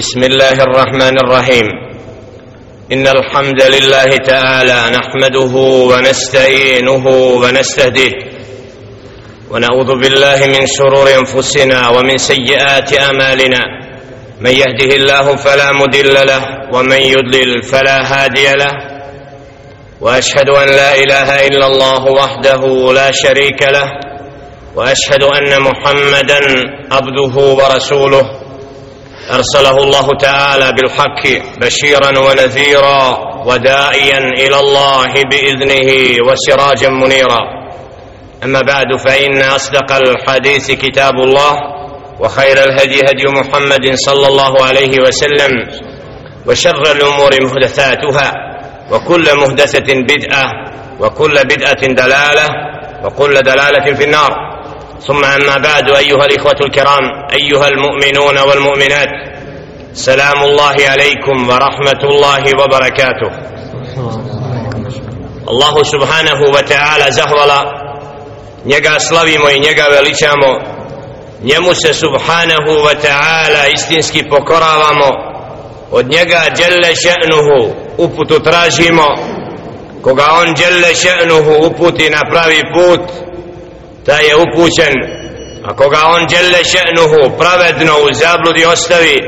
بسم الله الرحمن الرحيم. إن الحمد لله تعالى نحمده ونستعينه ونستهديه. ونعوذ بالله من شرور أنفسنا ومن سيئات أعمالنا. من يهده الله فلا مضل له ومن يضلل فلا هادي له. وأشهد أن لا إله إلا الله وحده لا شريك له. وأشهد أن محمدا عبده ورسوله. أرسله الله تعالى بالحق بشيرا ونذيرا وداعيا إلى الله بإذنه وسراجا منيرا. أما بعد فإن أصدق الحديث كتاب الله وخير الهدي هدي محمد صلى الله عليه وسلم وشر الأمور محدثاتها وكل محدثة بدعة وكل بدعة دلالة وكل دلالة في النار. ثم أما بعد أيها الإخوة الكرام أيها المؤمنون والمؤمنات سلام الله عليكم ورحمة الله وبركاته. الله سبحانه وتعالى زهولا نيجا سلاويمو نيجا وليشامو njemu se subhanahu wa ta'ala istinski pokoravamo. Od njega djelle še'nuhu uputu tražimo. Koga on djelle še'nuhu uputi na pravi put da je upućen a koga on djelle še'nuhu pravedno u zabludi ostavi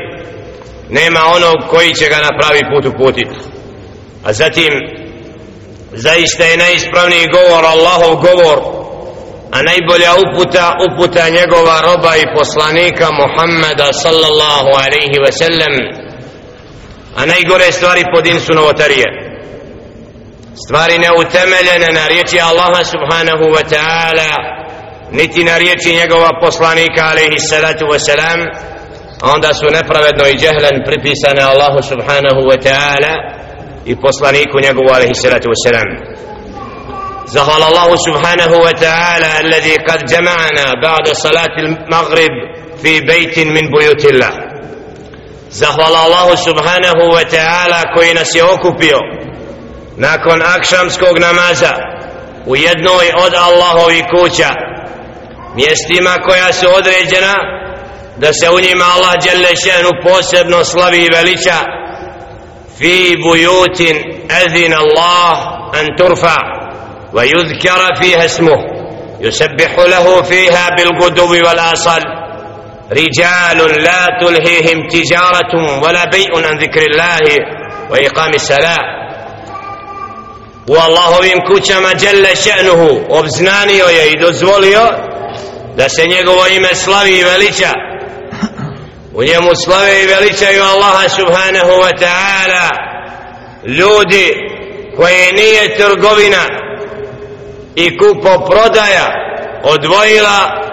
nema onog koji će ga na pravi put uputiti. A zatim zaista je najispravniji govor Allahov govor a najbolja uputa uputa njegova roba i poslanika Muhammeda sallallahu alaihi ve sellem a najgore stvari pod insu novotarije stvari neutemeljene na riječi Allaha subhanahu wa ta'ala niti na riječi njegova poslanika alaihi salatu wa salam onda su nepravedno i džehlen pripisane Allahu subhanahu wa ta'ala i poslaniku njegovu alaihi salatu wa salam. Zahvala Allahu subhanahu wa ta'ala alladhi kad jama'ana ba'da salati maghrib fi bejtin min bujutillah. Zahvala Allahu subhanahu wa ta'ala koji nas je okupio nakon akšamskog namaza u jednoj od Allahovi kuća mjestima koja su određena da se u njima Allah djelle šenu posebno slavi i veliča fi bujutin ezin Allah an turfa wa yudhkara fiha ismuh يسبح له فيها بالغدو والآصال رجال لا تلهيهم تجارة ولا بيء عن ذكر الله وإقام الصلاة u Allahovim kućama djelle še'nuhu obznanio je i dozvolio da se njegovo ime slavi i veliča. U njemu slave i veličaju Allaha subhanahu wa ta'ala ljudi koje nije trgovina i kupo prodaja odvojila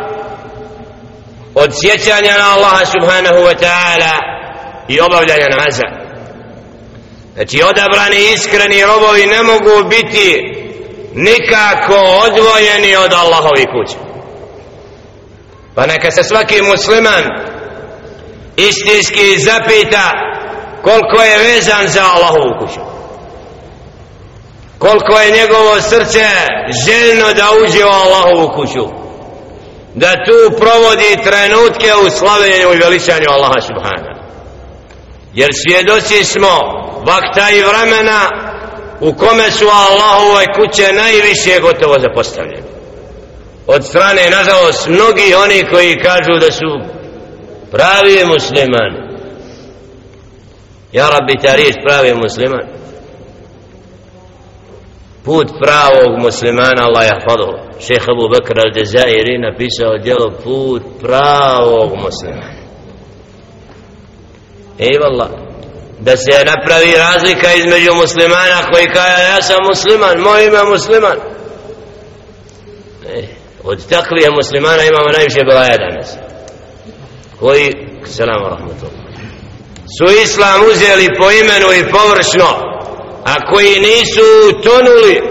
od sjećanja na Allaha subhanahu wa ta'ala i obavljanja namaza znači odabrani iskreni robovi ne mogu biti nikako odvojeni od Allahovi kuće pa neka se svaki musliman istinski zapita koliko je vezan za Allahovu kuću. Koliko je njegovo srce željno da uđe u Allahovu kuću. Da tu provodi trenutke u slavljenju i veličanju Allaha subhana jer svjedoci smo vakta i vremena u kome su Allahove kuće najviše gotovo zapostavljene. Od strane nažalost mnogi oni koji kažu da su pravi muslimani ja rabbi ta riječ pravi musliman. Put pravog muslimana Allah je hvala šeha Abu Bakr al-Dezairi napisao djelo put pravog muslimana. Ejvalla da se napravi razlika između muslimana koji kaže ja sam musliman moj ime musliman. E, od takvih muslimana imamo najviše belaja danas. Koji? Salamu rahmatullah su islam uzeli po imenu i površno a koji nisu tonuli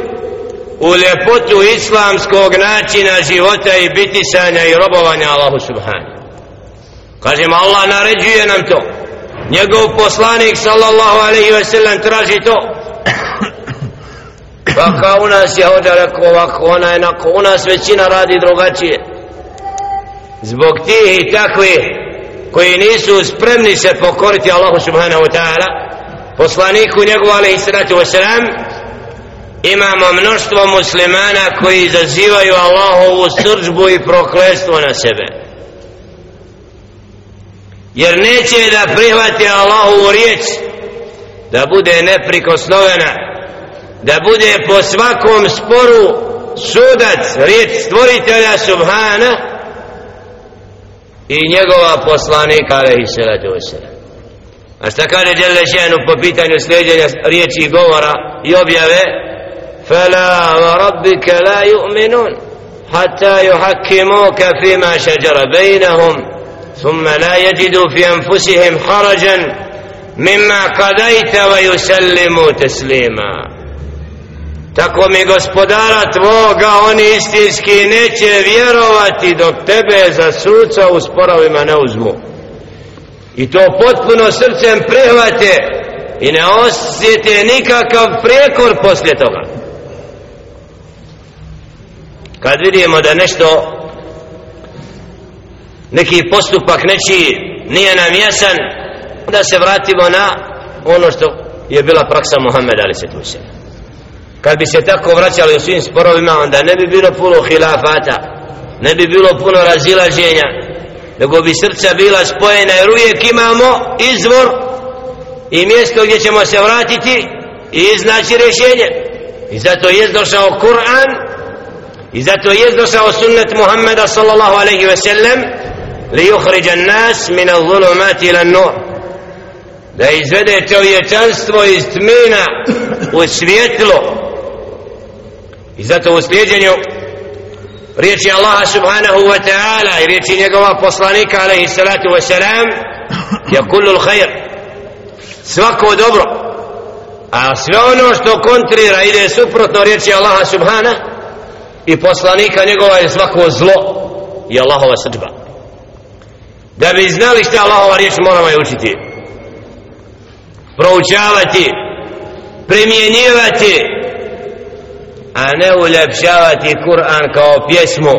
u ljepotu islamskog načina života i bitisanja i robovanja Allahu subhanahu. Kažemo Allah naređuje nam to njegov poslanik sallallahu alaihi ve sellem traži to Pa kao u nas je ovdje rekao ovako, ona je nako, u nas većina radi drugačije. Zbog tih i takvih koji nisu spremni se pokoriti Allahu subhanahu wa ta'ala poslaniku njegovu alaihi salatu wa salam imamo mnoštvo muslimana koji zazivaju Allahovu srđbu i proklestvo na sebe jer neće da prihvati Allahovu riječ da bude neprikosnovena da bude po svakom sporu sudac riječ stvoritelja subhana i njegova poslanika alaihi salatu wasalam a šta kaže Đelešenu po pitanju sljeđenja riječi i govora i objave فلا وربك لا يؤمنون حتى يحكموك فيما شجر بينهم ثم لا يجدوا في أنفسهم حرجا مما قضيت ويسلموا تسليما tako mi gospodara tvoga oni istinski neće vjerovati dok tebe za suca u sporovima ne uzmu i to potpuno srcem prihvate i ne osjete nikakav prijekor poslije toga kad vidimo da nešto neki postupak neći nije nam jasan da se vratimo na ono što je bila praksa Muhammed ali se tu se kad bi se tako vraćali u svim sporovima onda ne bi bilo puno hilafata ne bi bilo puno razilaženja nego bi srca bila spojena jer uvijek imamo izvor i mjesto gdje ćemo se vratiti i iznaći rješenje. I zato je došao Kur'an I zato je došao sunnet Muhammeda sallallahu alaihi ve sellem ليخرج الناس nas min إلى النور. Nur da izvede čovječanstvo iz tmina u svjetlo. I zato u slijedjenju riječi Allaha subhanahu wa ta'ala i riječi njegova poslanika alaihi salatu wa salam je kullu khair svako dobro. A sve ono što kontrira ide suprotno riječi Allaha subhanahu i poslanika njegova je svako zlo i Allahova srđba da bi znali šta Allahova riječ moramo je učiti. Proučavati primjenjivati a ne uljepšavati Kur'an kao pjesmu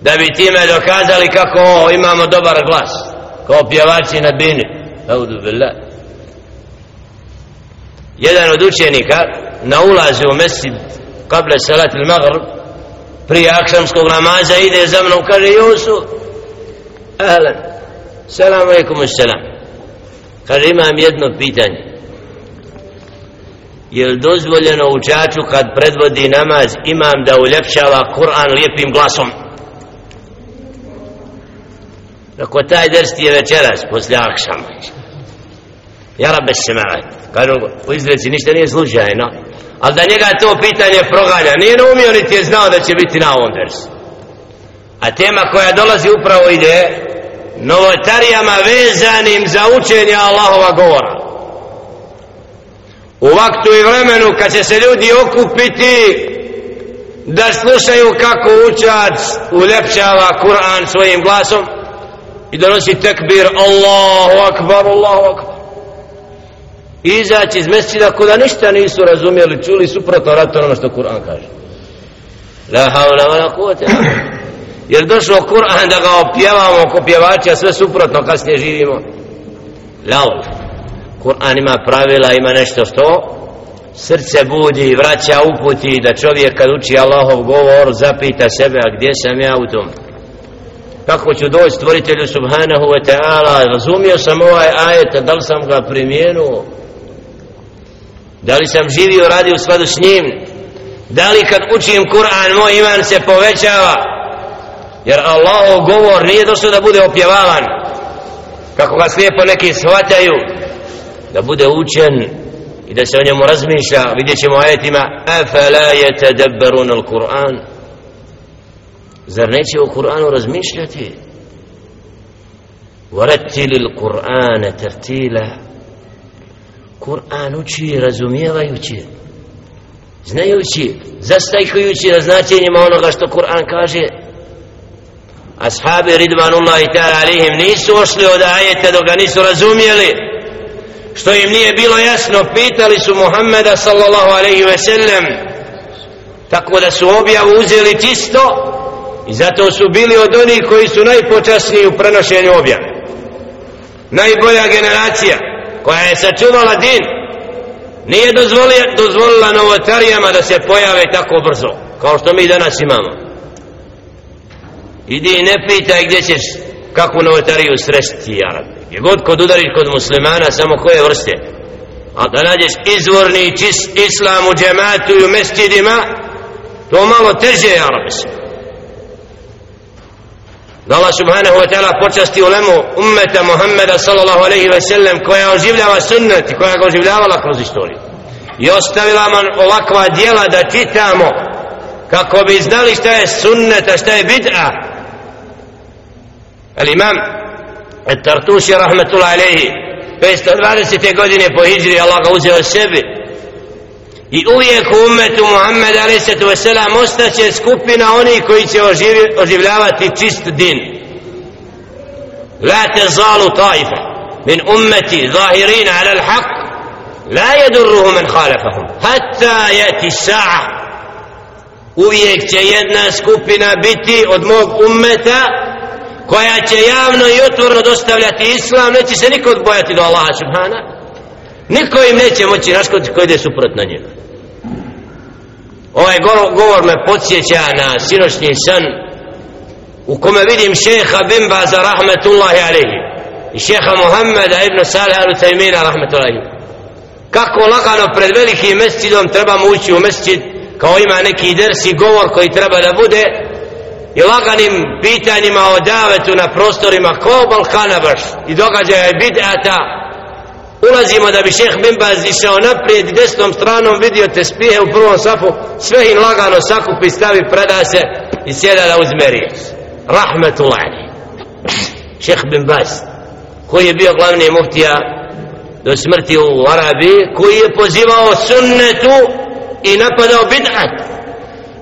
da bi time dokazali kako o, imamo dobar glas kao pjevači na bini. Audu Billah. Jedan od učenika na ulazu u mesid kable salat il prije akšamskog namaza ide za mnom kaže Jusuf ahlan selam alaikum selam kaže imam jedno pitanje je li dozvoljeno učaču kad predvodi namaz imam da uljepšava Kur'an lijepim glasom Ako taj ders ti je večeras, poslije akšama. Ja rabbe se ma'at. Kažu, u izreci ništa nije slučajno ali da njega to pitanje proganja nije naumio niti je znao da će biti na ovom dersu. a tema koja dolazi upravo ide novotarijama vezanim za učenje Allahova govora u vaktu i vremenu kad će se ljudi okupiti da slušaju kako učac uljepšava Kur'an svojim glasom i donosi tekbir Allahu akbar, Allahu akbar izaći iz mesečina kuda ništa nisu razumjeli, čuli suprotno rato ono što Kur'an kaže. La haula wa la kuvvete. Jer došao Kur'an da ga opjevamo oko pjevača sve suprotno kasnije živimo. Laul. Kur'an ima pravila, ima nešto što srce budi, vraća uputi da čovjek kad uči Allahov govor zapita sebe, a gdje sam ja u tom? Kako ću doći stvoritelju subhanahu wa ta'ala, razumio sam ovaj ajet, da li sam ga primijenuo? da li sam živio radio u skladu s njim da li kad učim Kur'an moj iman se povećava jer Allah govor nije došlo da bude opjevavan kako ga slijepo neki shvataju da bude učen i da se o njemu razmišlja. Vidjet ćemo ajetima Afala fe la yetedabbarun al Kur'an zar neće o Kur'anu razmišljati? Vratili al Kur'an tertila Kur'an uči razumijevajući znajući zastajkujući na značenjima onoga što Kur'an kaže ashabi ridvanullahi ta'ala alihim nisu ošli od ajeta dok ga nisu razumijeli što im nije bilo jasno pitali su Muhammeda sallallahu alaihi ve sellem. Tako da su objavu uzeli čisto i zato su bili od onih koji su najpočasniji u prenošenju objave. Najbolja generacija koja je sačuvala din nije dozvolila, dozvolila novotarijama da se pojave tako brzo kao što mi danas imamo idi i ne pitaj gdje ćeš kakvu novotariju sresti Arab. je god kod udariš kod muslimana samo koje vrste. A da nađeš izvorni čist islam u džematu i u mestidima to malo teže Arabi da Allah subhanahu wa ta'ala počasti ulemu ummeta Muhammeda sallallahu alaihi ve sellem koja oživljava sunnet i koja ga oživljavala kroz istoriju. I ostavila man ovakva dijela da čitamo kako bi znali šta je sunnet a šta je bid'a al imam Tartuši rahmatullahi alaihi 520. godine po hijri Allah ga uzeo sebi i uvijek u umetu Muhammed a.s. ostaće skupina oni koji će oživljavati čist din la tezalu taifa min umeti zahirina ala l'haq la jedurruhu men khalafahum hatta jeti sa'a uvijek će jedna skupina biti od mog ummeta koja će javno i otvorno dostavljati islam neće se niko bojati do Allaha subhana. Niko im neće moći naškoditi koji ide suprotno njima ovaj govor me podsjeća na sinoćni san u kome vidim šeha Bimbaza rahmetullahi alihi i šeha Muhammeda ibn Salih al-Tajmina rahmetullahi. Kako lagano pred velikim mescidom trebamo ući u mescid kao ima neki dersi govor koji treba da bude i laganim pitanjima o davetu na prostorima ko Balkana baš i događaja i bidata. Ulazimo da bi šeh Bimbaz išao naprijed i desnom stranom vidio te spije u prvom safu. Sve im lagano sakupi stavi preda se i sjeda da uzme riječ rahmetullahi. Šeh Bimbaz koji je bio glavni muftija do smrti u Arabiji koji je pozivao sunnetu i napadao bid'at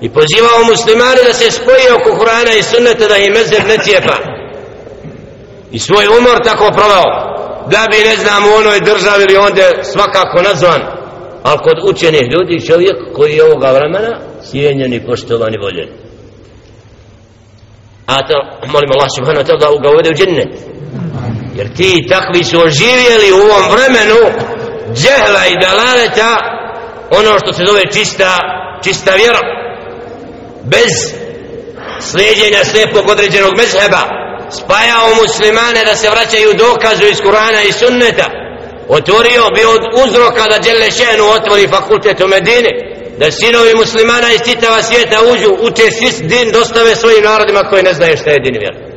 i pozivao muslimane da se spoje oko Kur'ana i sunneta da im mezer ne cijepa. I svoj umor tako provao da bi ne znam u onoj državi ili onda svakako nazvan. Ali kod učenih ljudi čovjek koji je ovoga vremena cijenjen i poštovan i voljen. A to molim Allah subhanahu wa ta'ala da ga uvede u džennet jer ti takvi su oživjeli u ovom vremenu džehla i dalaleta ono što se zove čista čista vjera bez slijedjenja slijepog određenog mezheba spajao muslimane da se vraćaju dokazu iz Kurana i sunneta otvorio bi od uzroka da Đele Šenu otvori fakultet u Medini da sinovi muslimana iz čitava svijeta uđu uče svi din dostave svojim narodima koji ne znaju šta je din vjer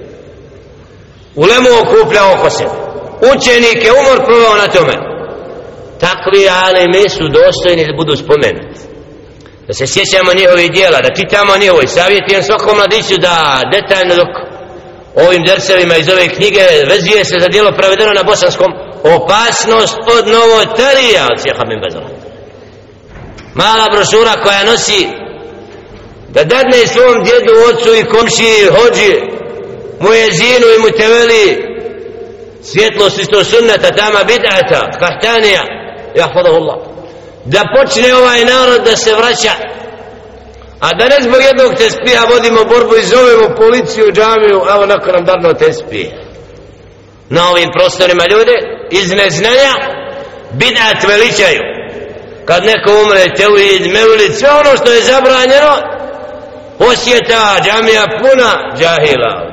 ulemu okuplja oko sebe. Učenike umor provao na tome. Takvi ali mi su dostojni da budu spomenuti da se sjećamo njihovi dijela da čitamo njihovi savjetujem svakom mladiću da detaljno dok ovim dersevima iz ove knjige vezuje se za dijelo pravedeno na bosanskom opasnost od novotarija od sjeha bin mala brošura koja nosi da dadne svom djedu, ocu i komši hođi mujezinu i muteveli svjetlost isto sunnata tama bidata kahtanija jahfadahullah da počne ovaj narod da se vraća A da ne zbog jednog tespija vodimo borbu i zovemo policiju džamiju, evo nakon nam darno tespije. Na ovim prostorima ljude iz neznanja bidat veličaju. Kad neko umre, teuhid, meulit, sve ono što je zabranjeno, osjeta džamija puna džahila.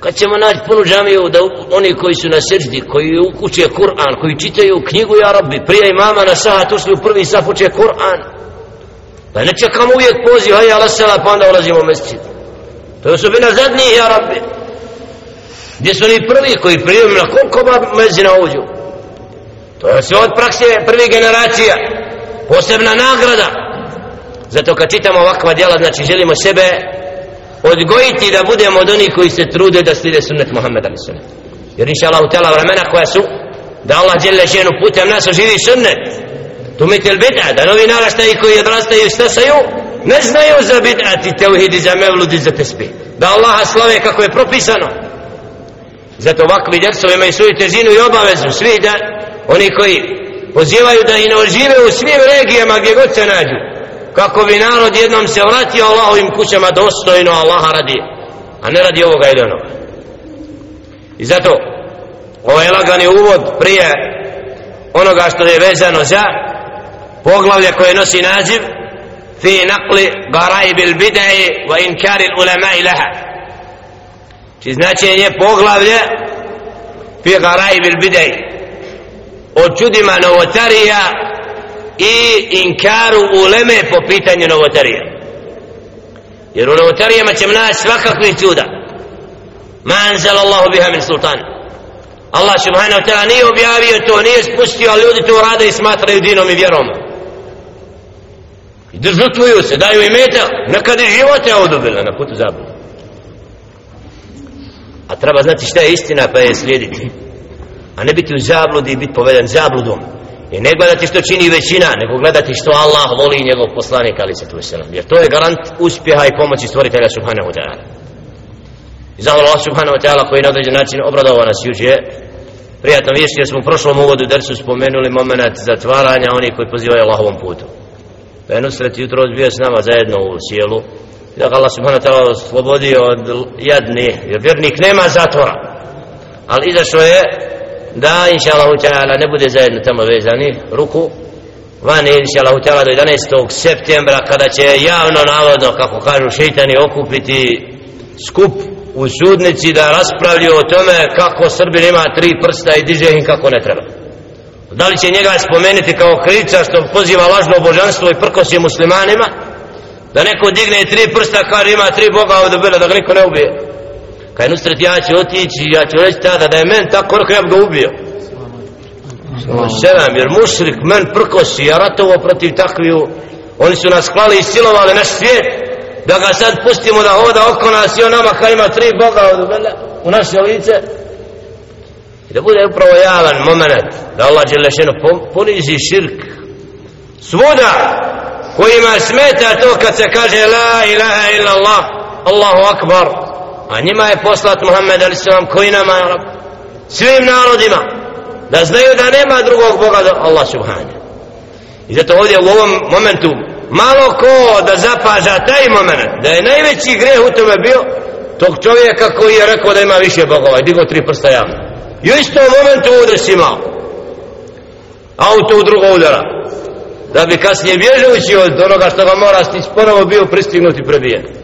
Kad ćemo naći punu džamiju da oni koji su na srđdi, koji uče Kur'an, koji čitaju knjigu Ja Rabbi, prije imama na sahat usli u prvi saf uče Kur'an, Pa ne čekamo uvijek poziv, hajde Allah sela, pa onda ulazimo u mesčit. To je osobina zadnjih, ja rabbi. Gdje su oni prvi koji prijemim na koliko ba mezina uđu? To je sve od prakse prvi generacija. Posebna nagrada. Zato kad čitamo ovakva djela, znači želimo sebe odgojiti da budemo od onih koji se trude da slide sunnet Muhammeda sunnet. Jer inša Allah utjela vremena koja su da Allah djela ženu putem nas oživi sunnet. Tumetel bid'a da novi naraštaji koji odrastaju i stasaju ne znaju za bid'at i teuhid i za mevlud i za tesbih. Da Allaha slave kako je propisano. Zato ovakvi djecovi imaju svoju težinu i obavezu svi da oni koji pozivaju da i ne ožive u svim regijama gdje god se nađu kako bi narod jednom se vratio Allahovim kućama dostojno Allaha radi a ne radi ovoga ili onoga i zato ovaj lagani uvod prije onoga što je vezano za poglavlje koje nosi naziv fi naqli garaib il bidai wa inkari il ulama ilaha či značenje poglavlje fi garaib il bidai o čudima novotarija i inkaru uleme po pitanju novotarija jer u novotarijama ćemo naći svakakvih čuda. Ma anzal Allahu biha min sultan. Allah subhanahu wa ta'ala nije objavio to nije spustio a ljudi to rade i smatraju dinom i vjerom. I da žrtvuju se daju imeta meta nekad i živote odubile na putu zabludu a treba znati šta je istina pa je slijediti. A ne biti u zabludi i biti poveden zabludom i ne gledati što čini većina nego gledati što Allah voli i njegov poslanik ali se tu jer to je garant uspjeha i pomoći stvoritelja subhanahu wa ta'ala. I zahvala Allah subhanahu wa ta'ala koji na određen način obradovao nas juče prijatno vješće jer smo u prošlom uvodu dersu spomenuli moment zatvaranja onih koji pozivaju Allahovom putu. Pa je Nusret jutro bio s nama zajedno u sjelu da Allah subhanahu wa ta'ala oslobodio od jadni jer vjernik nema zatvora. Ali izašao je da inša Allah ta'ala ne bude zajedno tamo vezani ruku van inša Allah ta'ala do 11. septembra kada će javno navodno kako kažu šeitani okupiti skup u sudnici da raspravljaju o tome kako Srbin ima tri prsta i diže im kako ne treba da li će njega spomenuti kao krivca što poziva lažno božanstvo i prkosi muslimanima da neko digne tri prsta kar ima tri boga od bilo da ga niko ne ubije kaj nustret ja ću otići ja ću reći tada da je men tako rekao ja bi ga ubio. Selam, jer mušrik men prkosi ja ratovo protiv takviju. Oni su nas klali i silovali naš svijet da ga sad pustimo da hoda oko nas i on nama kaj ima tri boga od u naše lice. I da bude upravo javan moment da Allah Đelešenu ponizi širk. Svuda kojima smeta to kad se kaže la ilaha illa Allah Allahu akbar a njima je poslat Muhammed ali sallam koji nama svim narodima. Da znaju da nema drugog Boga do Allah subhanahu i zato ovdje u ovom momentu malo ko da zapaža taj moment da je najveći greh u tome bio tog čovjeka koji je rekao da ima više bogova i digo tri prsta javno. I u istom momentu udres imao. Auto u drugo udara. Da bi kasnije bježajući od onoga što ga mora stići ponovo bio pristignut i prebijen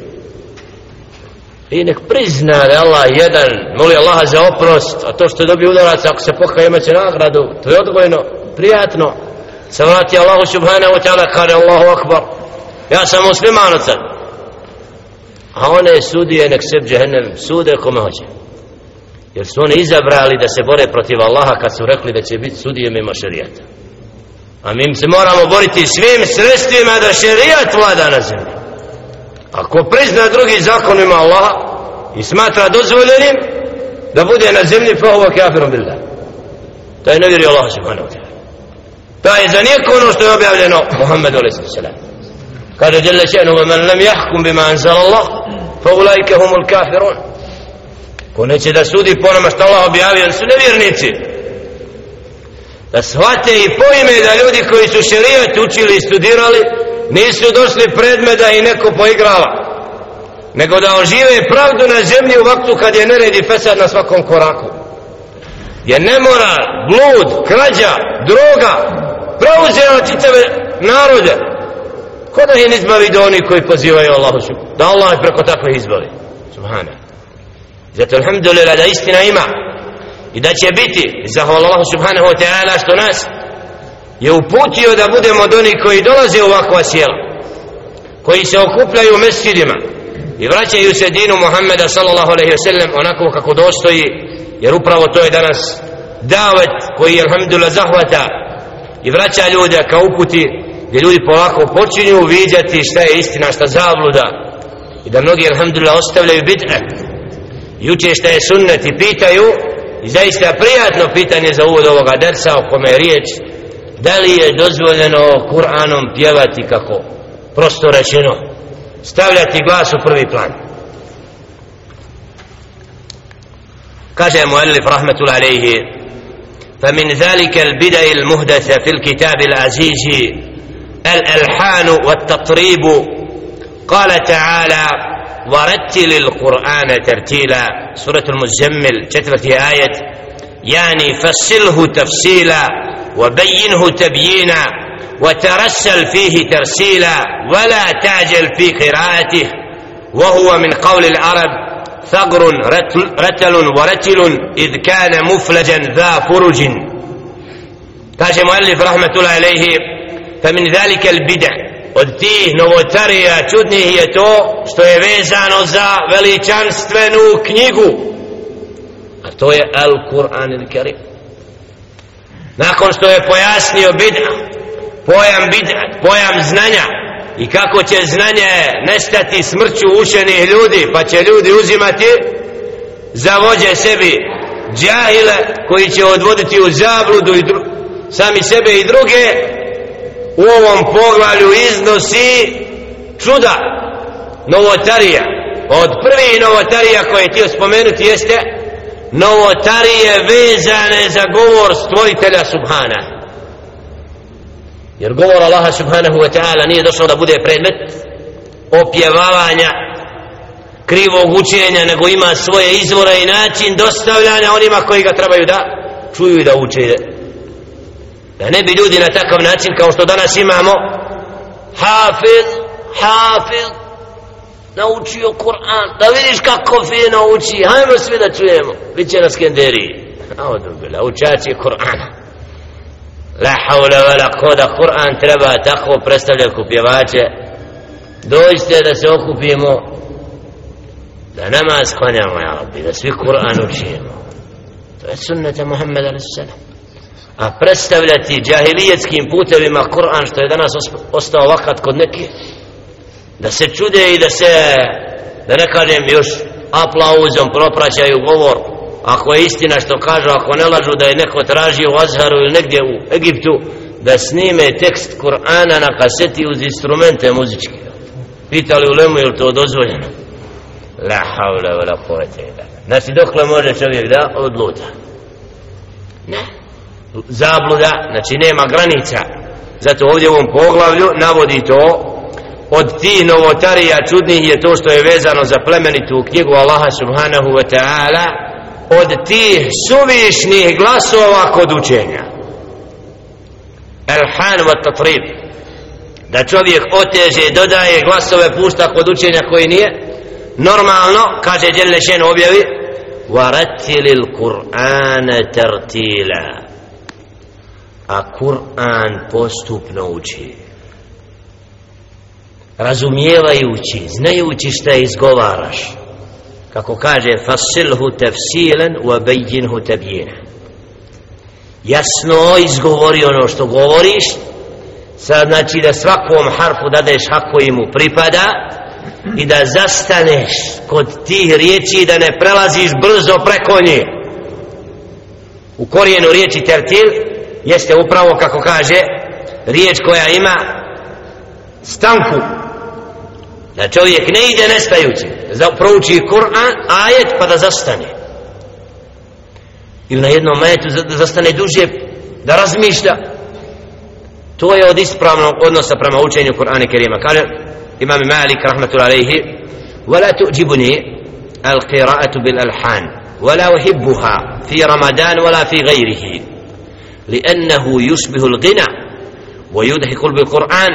i nek prizna da je Allah jedan moli Allaha za oprost a to što je dobio udarac ako se pokaje imat će nagradu. To je odgojno, prijatno. Se vrati Allahu subhanahu wa ta'ala kaže Allahu akbar. Ja sam musliman od sad. A one sudije nek se džehennem sude kome hoće. Jer su oni izabrali da se bore protiv Allaha kad su rekli da će biti sudije mimo šarijata a mi se moramo boriti svim sredstvima da šarijat vlada na zemlji ako prizna drugi zakon ima Allaha i smatra dozvoljenim da bude na zemlji fa ovo kafirom billah. To je nevjeri Allah subhanahu wa ta'ala. To je za nijeko ono što je objavljeno Muhammedu a.s. kada je jelle še'nu man lam jahkum bima anzal Allah fa ulajke humul kafirun. Ko neće da sudi po nama što Allah objavio su nevjernici. Da shvate i pojme da ljudi koji su šerijat učili i studirali nisu došli predme da i neko poigrava nego da ožive pravdu na zemlji u vaktu kad je neredi fesad na svakom koraku. Je ne mora blud, krađa, droga preuzela čitave narode. Ko da ih izbavi do oni koji pozivaju Allahu da Allah preko takve izbavi. Subhana zato alhamdulillah da istina ima i da će biti zahvala Allahu subhanahu wa ta'ala što nas je uputio da budemo od onih koji dolaze u ovakva sjela koji se okupljaju u mesjidima i vraćaju se dinu Muhammeda sallallahu alaihi wa sallam onako kako dostoji jer upravo to je danas davet koji alhamdulillah zahvata i vraća ljude kao uputi gdje ljudi polako počinju vidjeti šta je istina, šta zavluda i da mnogi alhamdulillah ostavljaju bitne i uče šta je sunnet i pitaju i zaista prijatno pitanje za uvod ovoga dersa o kome je riječ da li je dozvoljeno Kur'anom pjevati kako prosto rečeno stavljati glas u prvi plan. Kaže mu Elif rahmetul alaihi فمن ذلك البدع المهدثة في الكتاب العزيز الألحان والتطريب قال تعالى ورتل القرآن ترتيلا سورة المزمل كتبت آية يعني فصله تفصيلا وبينه تبيينا وترسل فيه ترسيلا ولا تعجل في قراءته وهو من قول العرب ثغر رتل, ورتل إذ كان مفلجا ذا فرج. كاش مؤلف رحمة الله عليه فمن ذلك البدع ودي نوتريا تشدني هي تو što je vezano za veličanstvenu knjigu. A to je Al-Kur'an il-Karim nakon što je pojasnio bid'a pojam bid'a pojam znanja i kako će znanje nestati smrću učenih ljudi pa će ljudi uzimati za vođe sebi džahile koji će odvoditi u zabludu i dru sami sebe i druge u ovom poglavlju iznosi čuda novotarija. Od prvih novotarija koje je htio spomenuti jeste novotarije vezane za govor stvoritelja Subhana. Jer govor Allaha Subhanahu wa ta'ala nije došao da bude predmet opjevavanja krivog učenja nego ima svoje izvore i način dostavljanja onima koji ga trebaju da čuju i da uče. Da ne bi ljudi na takav način kao što danas imamo hafiz hafiz naučio Kur'an. Da vidiš kako fino uči hajmo svi da čujemo. Bit će na skenderiji audubila učači Kur'ana. La haula wala koda Kur'an treba tako predstavljati kupjevače dođite da se okupimo da namaz klanjamo ja rabbi da svi Kur'an učimo. To je sunnata Muhammeda a.s a predstavljati džahilijetskim putevima Kur'an što je danas ostao vakat kod nekih, da se čude i da se da ne kažem još aplauzom propraćaju govor. Ako je istina što kažu ako ne lažu da je neko tražio u Azharu ili negdje u Egiptu da snime tekst Kur'ana na kaseti uz instrumente muzičke. Pitali u Lemu je to dozvoljeno? La havla wa la kuvvete znači dokle može čovjek da odluta? Ne. Zabluda, znači nema granica. Zato ovdje u ovom poglavlju navodi to od ti novotarija čudnih je to što je vezano za plemenitu knjigu Allaha subhanahu wa ta'ala od tih suvišnih glasova kod učenja. Elhan wa tatrib da čovjek oteže dodaje glasove pušta kod učenja koji nije normalno kaže Đelešen objavi وَرَتِّلِ الْقُرْآنَ تَرْتِيلًا a Kur'an postupno uči razumijevajući znajući šta izgovaraš. Kako kaže fasilhu tefsilen wa bejinhu tebjina. Jasno izgovori ono što govoriš. Sad znači da svakom harfu dadeš hako mu pripada i da zastaneš kod tih riječi da ne prelaziš brzo preko nje. U korijenu riječi tertil jeste upravo kako kaže riječ koja ima stanku. Da čovjek ne ide nestajući da prouči Kur'an ajet pa da zastane ili na jednom ajetu da zastane duže da razmišlja to je od ispravnog odnosa prema učenju Kur'ana Kerima kaže imam Malik rahmatul alaihi ولا تعجبني القراءة بالألحان ولا أحبها في رمضان ولا في غيره لأنه يشبه الغنى ويدهك بالقرآن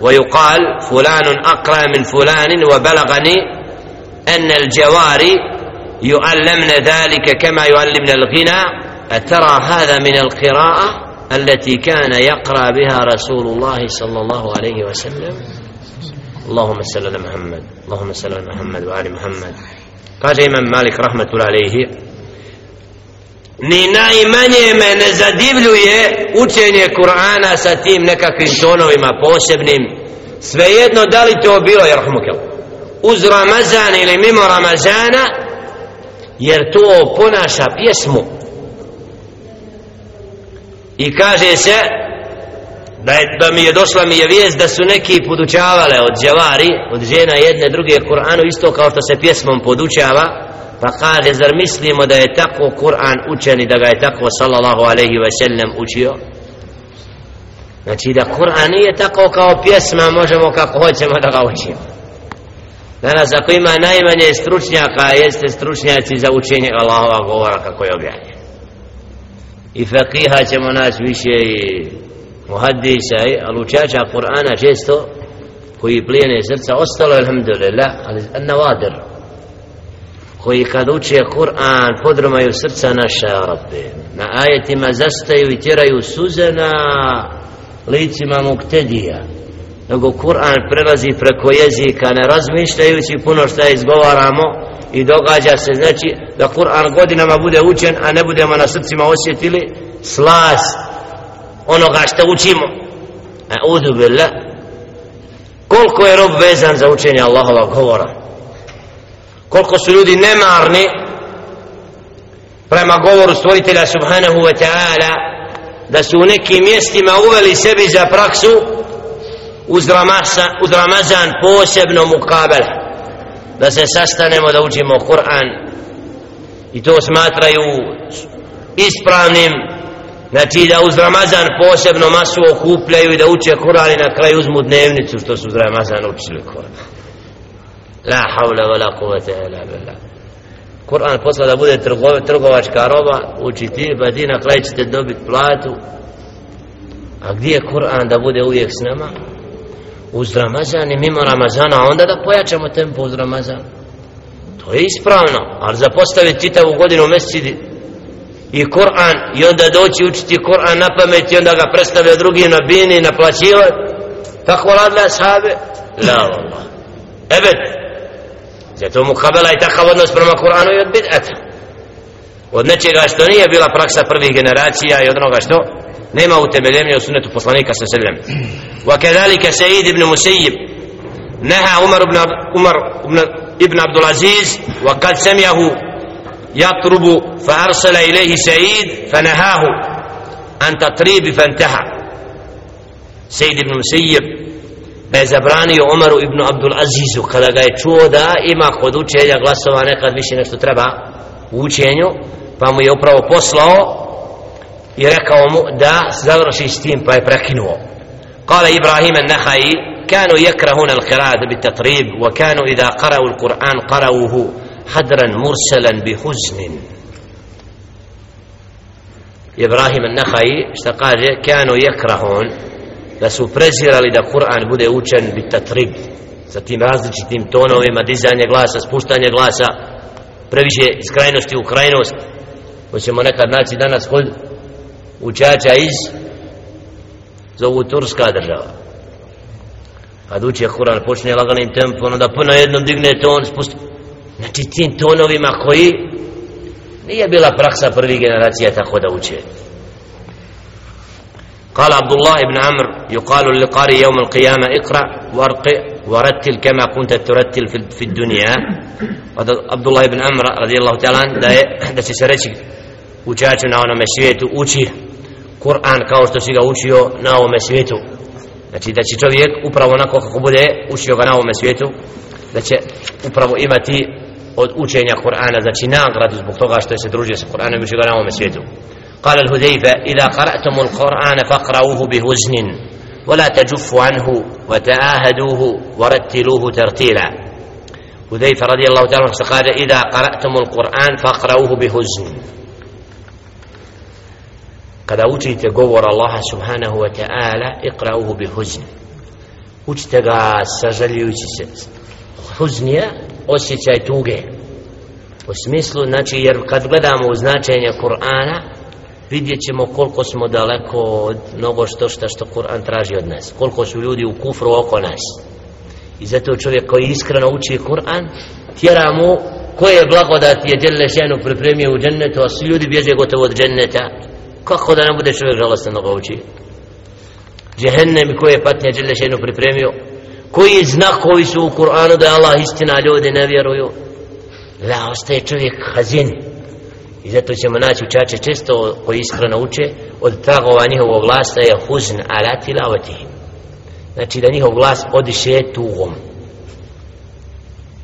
ويقال فلان أقرأ من فلان وبلغني أن الجواري يعلمن ذلك كما يعلمن الغنى. أترى هذا من القراءة التي كان يقرأ بها رسول الله صلى الله عليه وسلم؟ اللهم صل على محمد اللهم صل على محمد وآل محمد. قال إمام مالك رحمة الله عليه ni najmanje me ne zadivljuje učenje Kur'ana sa tim nekakvim tonovima posebnim. Svejedno da li to bilo jer uz Ramazan ili mimo Ramazana jer to ponaša pjesmu. I kaže se da, je, da mi je došla mi je vijest da su neki podučavale od džavari od žena jedne druge Kur'anu isto kao što se pjesmom podučava pa kaže zar mislimo da je tako Kur'an učen i da ga je tako sallallahu alaihi ve sellem učio? Znači da Kur'an nije tako kao pjesma možemo kako hoćemo da ga učimo. Danas ako ima najmanje stručnjaka jeste stručnjaci za učenje Allahova govora kako je objavljen i fakiha ćemo naći više i muhaddisa ali učača Kur'ana često koji plijene srca. Ostalo alhamdulillah ali navadir koji kad uče Kur'an podromaju srca naša rabbi na ajetima zastaju i tjeraju suze na licima muktedija nego Kur'an prelazi preko jezika ne razmišljajući puno šta izgovaramo i događa se znači da Kur'an godinama bude učen a ne budemo na srcima osjetili slas onoga što učimo. A udu billah. Koliko je rob vezan za učenje Allahova govora? Koliko su ljudi nemarni prema govoru stvoritelja subhanahu wa ta'ala da su u nekim mjestima uveli sebi za praksu uz, ramasa, uz Ramazan posebno mukabel da se sastanemo da učimo Kur'an. I to smatraju ispravnim znači da uz Ramazan posebno masu okupljaju i da uče Kur'an i na kraju uzmu dnevnicu što su uz Ramazan učili Kur'an la havla wa la kuvvete ila billah. Kur'an posla da bude trgove, trgovačka roba uči ti pa ti na ćete dobiti platu. A gdje je Kur'an da bude uvijek s nama? Uz Ramazan i mimo Ramazana onda da pojačamo tempo uz Ramazan. To je ispravno ali zapostaviti čitavu godinu mesidi i Kur'an i onda doći učiti Kur'an na pamet i onda ga predstavlja drugim na bini i naplaćivati tako radila sahabe la Allah. Ebed zato mu kabela i takav odnos prema Kur'anu i od bid'ata od nečega što nije bila praksa prvih generacija i od onoga što nema utemeljenja u sunetu poslanika sa selem وكذلك سعيد بن مسيب نهى عمر بن عمر بن عبد العزيز وقد سمعه يطرب فأرسل إليه سعيد فنهاه عن تطريب فانتهى سيد بن مسيب da je zabranio Umaru ibn Abdul Azizu kada ga je čuo da ima kod učenja glasova nekad više nešto treba u učenju pa mu je upravo poslao i rekao mu da završi s tim pa je prekinuo قال إبراهيم النخعي كانوا يكرهون القراءة بالتطريب وكانوا إذا قرأوا القرآن قرأوه حدرا مرسلا بحزن إبراهيم النخعي كانوا يكرهون da su prezirali da Kur'an bude učen bit tatrib sa tim različitim tonovima, dizanje glasa, spuštanje glasa previše iz krajnosti u krajnost hoćemo nekad naći danas kod učača iz zovu turska država. Kad uče Kur'an počne laganim tempom onda puno jednom digne ton spusti. Znači tim tonovima koji nije bila praksa prvih generacija tako da uče. قال عبد الله بن عمرو يقال للقاري يوم القيامة اقرأ وارقئ ورتل كما كنت ترتل في الدنيا. عبد الله بن عمرو رضي الله تعالى عنه دائما سيسرتش وجاتو ناو نما سويتو وشي قرآن كاو ستسيقا وشيو ناو ما سويتو Znači da će čovjek upravo onako kako bude učio ga na ovome svijetu Da će upravo imati od učenja Kur'ana Znači nagradu zbog toga što je se družio sa قال الهذيفة إذا قرأتم القرآن فاقرأوه بهزن ولا تجفوا عنه وتآهدوه ورتلوه ترتيلا هذيفة رضي الله تعالى عنه قال إذا قرأتم القرآن فاقرأوه بهزن kada učite govor Allaha subhanahu wa ta'ala iqra'uhu bi huzn učite ga sažaljujući se huzn je osjećaj tuge u smislu znači jer kad gledamo značenje Kur'ana vidjet ćemo koliko smo daleko od mnogo što šta što Kur'an traži od nas. Koliko su ljudi u kufru oko nas. I zato čovjek koji iskreno uči Kur'an tjera mu koje blagodati je Đelle Šenu pripremio u džennetu a svi ljudi bježe gotovo od dženneta. Kako da ne bude čovjek žalostan da ga uči? Džehennem i koje patnje Đelle Šenu pripremio? Koji znakovi su u Kur'anu da Allah istina ljudi ne vjeruju? Da ostaje čovjek hazin i zato ćemo naći učače često koji iskreno uče od tragova njihovog glasa je huzn ala tilavati znači da njihov glas odiše tugom.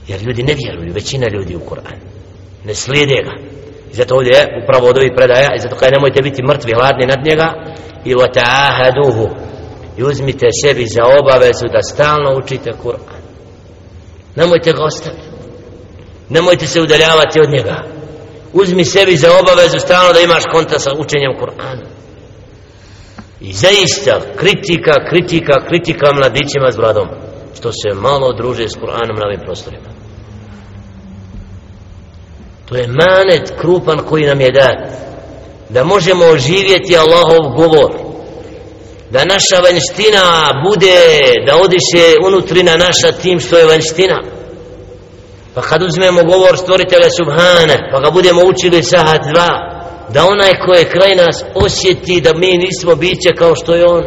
Jer ljudi ne vjeruju većina ljudi u Kur'an. Ne slijede ga. I zato ovdje je upravo od ovih predaja i zato kada nemojte biti mrtvi hladni nad njega i wa ta'ahaduhu. I uzmite sebi za obavezu da stalno učite Kur'an. Nemojte ga ostaviti. Nemojte se udaljavati od njega uzmi sebi za obavezu stalno da imaš konta sa učenjem Kur'ana. I zaista kritika, kritika, kritika mladićima s bradom što se malo druže s Kur'anom na ovim prostorima. To je manet krupan koji nam je dat da možemo oživjeti Allahov govor da naša vanština bude da odiše unutrina naša tim što je vanština pa kad uzmemo govor stvoritelja Subhane pa ga budemo učili sahat dva da onaj ko je kraj nas osjeti da mi nismo biće kao što je on.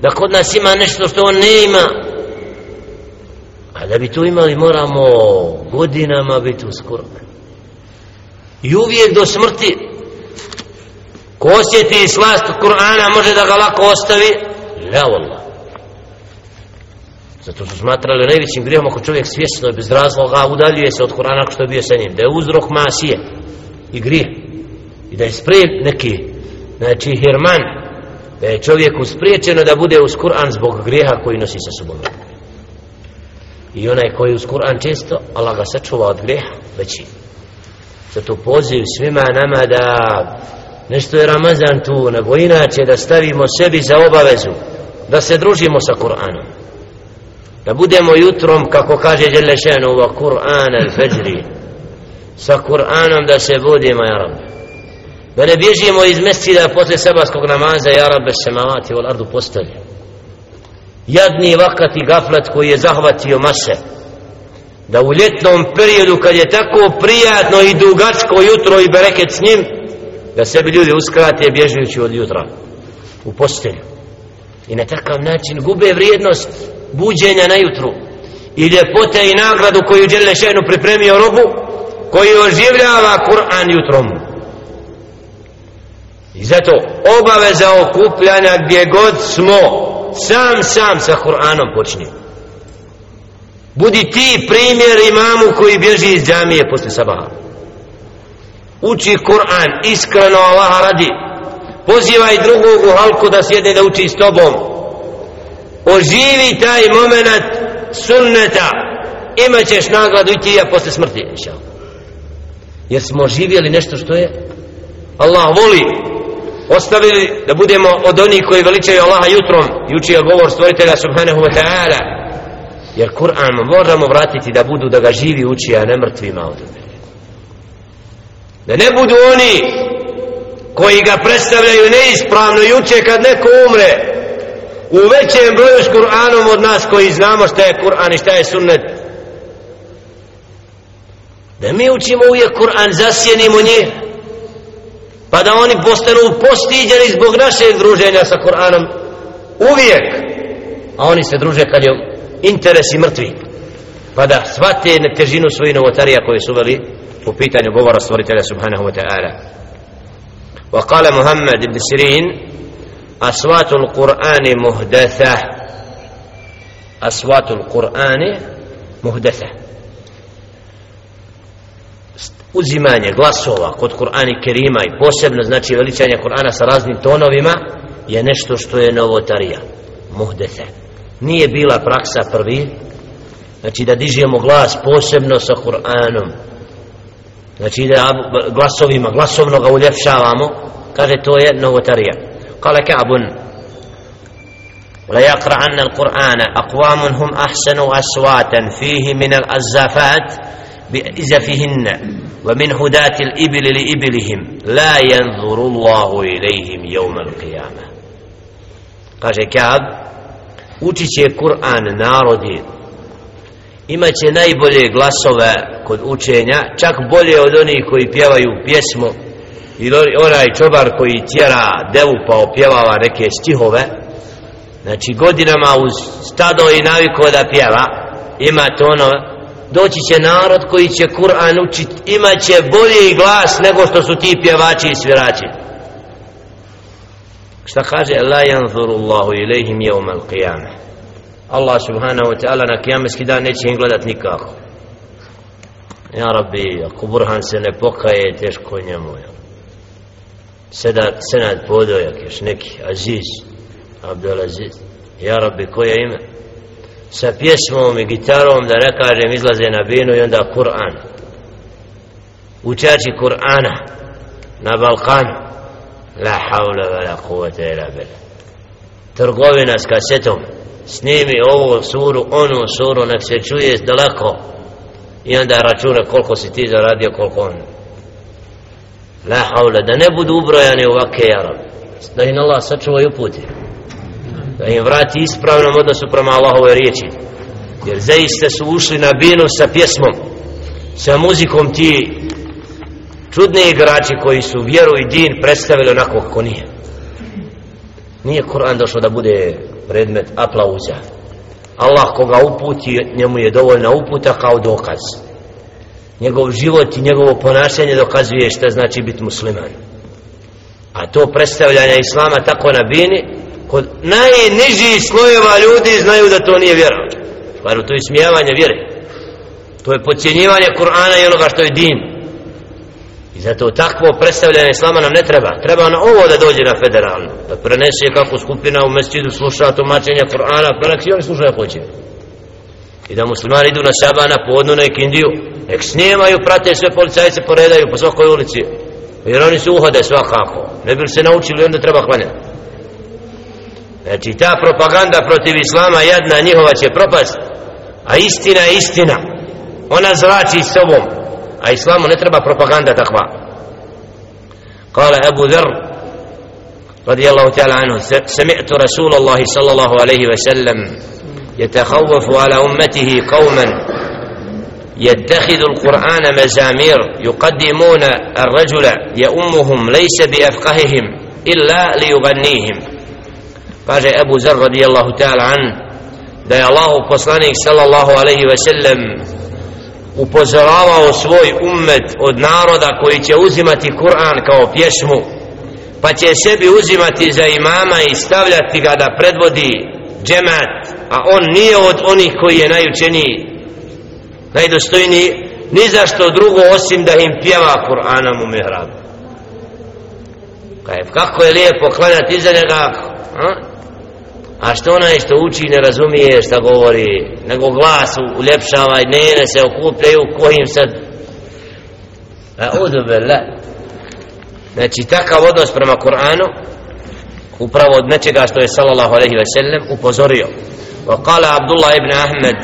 Da kod nas ima nešto što on ne ima. A da bi to imali moramo godinama biti uskoro. I uvijek do smrti ko osjeti slast Kur'ana može da ga lako ostavi. La wallah to su smatrali najvećim grijom ako čovjek svjesno i bez razloga udaljuje se od Kur'ana što je bio sa njim da je uzrok masije i grije i da je sprijed neki znači hirman da je čovjeku spriječeno da bude uz Kur'an zbog grijeha koji nosi sa sobom. I onaj koji uz Kur'an često Allah ga sačuva od grijeha veći. Zato poziv svima nama da nešto je Ramazan tu nego inače da stavimo sebi za obavezu da se družimo sa Kur'anom da budemo jutrom kako kaže Đelešenu u Kur'an al-Fajri. Sa Kur'anom da se budimo ja Rabbi. Da ne bježimo iz mescida posle sabarskog namaza ja Rabbi semavati wal ardu postavlja jadni vakat i gaflet koji je zahvatio mase. Da u ljetnom periodu kad je tako prijatno i dugačko jutro i bereket s njim da sebi ljudi uskrate bježujući od jutra u postelju. I na takav način gube vrijednost buđenja na jutru. I ljepote i nagradu koju Đele Šenu pripremio robu koji oživljava Kur'an jutrom. I zato obaveza okupljanja gdje god smo sam sam sa Kur'anom počni budi ti primjer imamu koji bježi iz džamije posle sabaha. Uči Kur'an iskreno Allaha radi. Pozivaj drugog u halku da sjede da uči s tobom oživi taj moment sunneta. Imat ćeš nagradu i ti ja posle smrti inša. jer smo živjeli nešto što je Allah voli. Ostavili da budemo od onih koji veličaju Allaha jutrom i uči govor stvoritelja subhanahu wa ta'ala. Jer Kur'an moramo vratiti da budu da ga živi uči a ne mrtvima od da ne budu oni koji ga predstavljaju neispravno i uče kad neko umre u većem broju s Kur'anom od nas koji znamo šta je Kur'an i šta je sunnet da mi učimo uvijek Kur'an zasjenimo njih pa da oni postanu postiđeni zbog našeg druženja sa Kur'anom uvijek a oni se druže kad je interesi mrtvi pa da shvate težinu svojih novotarija koje su veli po pitanju govora stvoritelja subhanahu wa ta'ala وقال محمد بن سيرين أصوات القرآن مهدثة أصوات القرآن مهدثة uzimanje glasova kod Kur'ana Kerima i posebno znači veličanje Kur'ana sa raznim tonovima je nešto što je novotarija muhdefe nije bila praksa prvi znači da dižemo glas posebno sa Kur'anom znači da glasovima glasovno ga uljepšavamo kaže to je novotarija Ka'bun لا يقرأن القرآن أقوام هم أحسن أصواتا فيه من الأزافات بإزفهن ومن هداة الإبل لإبلهم لا ينظر الله إليهم يوم القيامة. قال كعب učiće Kur'an narodi imaće najbolje glasove kod učenja čak bolje od onih koji pjevaju pjesmu i onaj čobar koji tjera devu pa opjevava neke stihove znači godinama uz stado i naviko da pjeva ima to ono doći će narod koji će Kur'an učit imaće bolji glas nego što su ti pjevači i svirači. Šta kaže? La yanzuru Allahu ilaihim yawm al-qiyamah Allah subhanahu wa ta'ala na kijameski dan neće im gledat nikako. Ja rabbi ako Burhan se ne pokaje teško njemu je. Sedat, senad podojak još neki aziz Abdelaziz ja rabbi koje ime? Sa pjesmom i gitarom da ne kažem izlaze na binu i onda Kur'an. Učači Kur'ana na Balkanu. La havla wa la kuvata ila bila trgovina s kasetom. Snimi ovu suru onu suru nek se čuje daleko. I onda računa koliko si ti zaradio koliko on la havla da ne budu ubrojani ovake jarab da im Allah sačuva i uputi. Da im vrati ispravnom odnosu prema Allahove riječi. Jer zaista su ušli na binu sa pjesmom sa muzikom ti čudni igrači koji su vjeru i din predstavili onako kako nije. Nije Kur'an došao da bude predmet aplauza. Allah koga uputi njemu je dovoljna uputa kao dokaz njegov život i njegovo ponašanje dokazuje šta znači biti musliman. A to predstavljanje islama tako na bini kod najnižih slojeva ljudi znaju da to nije vjera. Bar to je smijevanje vjere. To je podcjenjivanje Kur'ana i onoga što je din. I zato takvo predstavljanje islama nam ne treba. Treba na ovo da dođe na federalno. Da prenese kako skupina u mesčidu sluša tumačenja Kur'ana pa oni slušaju hoće i da muslimani idu na saba na podnu na ikindiju nek snimaju, prate sve policajce poredaju po svakoj ulici jer oni su uhode svakako ne bi se naučili onda treba hvaljati znači ta propaganda protiv islama jedna njihova će propast a istina je istina ona zrači s sobom a islamu ne treba propaganda takva kala Abu Dhr رضي الله تعالى عنه سمعت رسول الله صلى الله عليه وسلم يتخوف على أمته قوما يتخذ القرآن مزامير يقدمون الرجل يؤمهم ليس بأفقههم إلا ليغنيهم قال أبو ذر رضي الله تعالى عنه da je Allah poslanik sallallahu alaihi ve sellem upozoravao svoj ummet od naroda koji će uzimati Kur'an kao pjesmu pa će sebi uzimati za imama i stavljati ga da predvodi džemat a on nije od onih koji je najučeniji najdostojniji ni za što drugo osim da im pjeva Kur'anom u mihrabu kako je lijepo klanjati iza njega a? a što onaj što uči ne razumije šta govori nego glas uljepšava i nene se okupljaju kojim sad a udubele znači takav odnos prema Kur'anu upravo od nečega što je sallallahu alaihi ve sellem upozorio wa kala Abdullah ibn Ahmed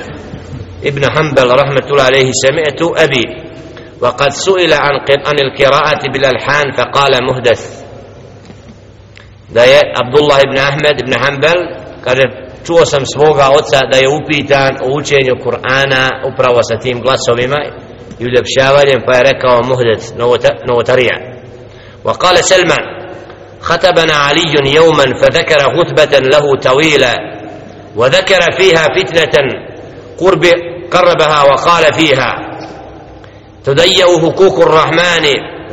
ibn Hanbal rahmetullahi alaihi sami'tu abi وقد سئل عن عن القراءة بالألحان فقال محدث ده عبد الله بن أحمد بن حنبل kaže čuo sam svoga oca da je upitan o učenju Kur'ana upravo sa tim glasovima i uljepšavanjem pa je rekao muhdet novotarija wa kale Selman خطبنا علي يوما فذكر خطبة له طويلة وذكر فيها فتنة قرب قربها وقال فيها تضيع حقوق الرحمن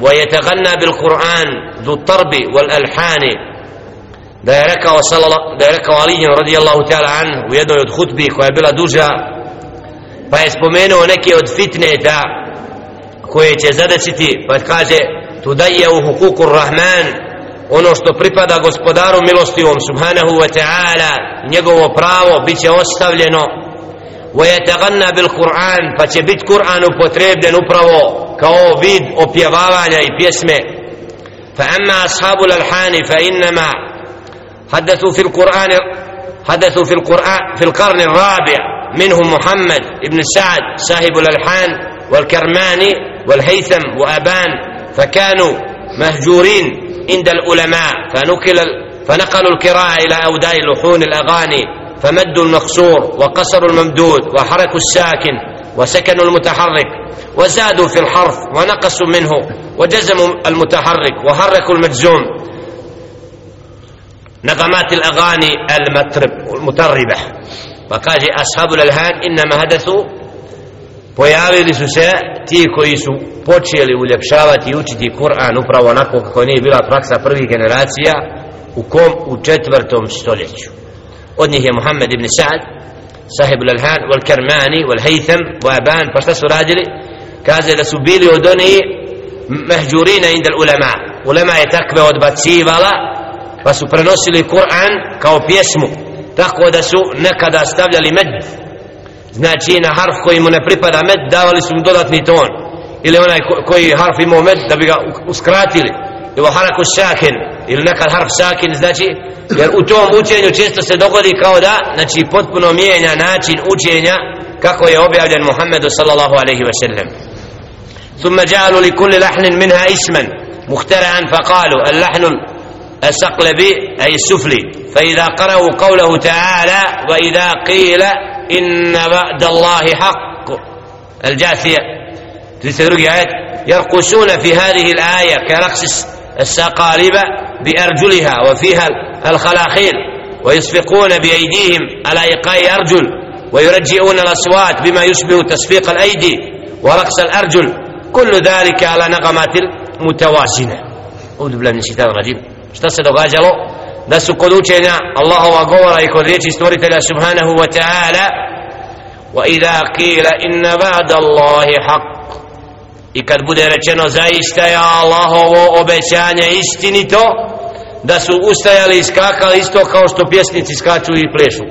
ويتغنى بالقرآن ذو الطرب والألحان da je rekao da je rekao Ali radijallahu ta'ala an u jednoj od hutbi koja je bila duža pa je spomenuo neke od fitneta koje će zadesiti pa kaže tu daje u hukuku rahman ono što pripada gospodaru milostivom subhanahu wa ta'ala njegovo pravo bit će ostavljeno bil Kur'an pa će bit Kur'an upotrebljen upravo kao vid opjevavanja i pjesme ashabul alhani fa innama حدثوا في القرآن حدثوا في القرآن في القرن الرابع منهم محمد بن سعد صاحب الألحان والكرماني والهيثم وأبان فكانوا مهجورين عند العلماء فنقل فنقلوا القراءة إلى أوداء لحون الأغاني فمدوا المقصور وقصروا الممدود وحركوا الساكن وسكنوا المتحرك وزادوا في الحرف ونقصوا منه وجزموا المتحرك وحركوا المجزوم. نغمات الأغاني المطرب المطربة فقال أصحاب الألهان إنما هدثوا pojavili su se ti koji su počeli uljepšavati i učiti Kur'an upravo onako kako nije bila praksa prvih generacija u kom? U četvrtom stoljeću. Od njih je Muhammed ibn Sa'd sahib al-Alhan wal-Karmani wal-Haytham wa-Aban pa šta su radili? Kaže da su bili od oni mehđurina inda ulema. Ulema je takve odbacivala pa su prenosili Kur'an kao pjesmu tako da su nekada stavljali med znači na harf koji mu ne pripada med davali su mu dodatni ton ili onaj koji harf imao med da bi ga uskratili ili haraku sakin ili nekad harf sakin znači jer u tom učenju često se dogodi kao da znači potpuno mijenja način učenja kako je objavljen Muhammedu sallallahu alaihi wa sallam ثم جعلوا لكل لحن منها اسما مخترعا فقالوا اللحن السقلبي أي السفلي فإذا قرأوا قوله تعالى وإذا قيل إن وعد الله حق. الجاثية. تستدرك آيات يرقصون في هذه الآية كرقص السقالب بأرجلها وفيها الخلاخيل ويصفقون بأيديهم على إيقاع أرجل ويرجئون الأصوات بما يشبه تصفيق الأيدي ورقص الأرجل. كل ذلك على نغمات المتوازنة. أعوذ بالله من الشيطان الرجيم. se događalo da su kod učenja Allahova govora i kod riječi stvoritelja subhanahu wa ta'ala wa idha qila inna ba'da Allahi haq i kad bude rečeno zaista je Allahovo obećanje istinito da su ustajali i skakali isto kao što pjesnici skaču i plešu.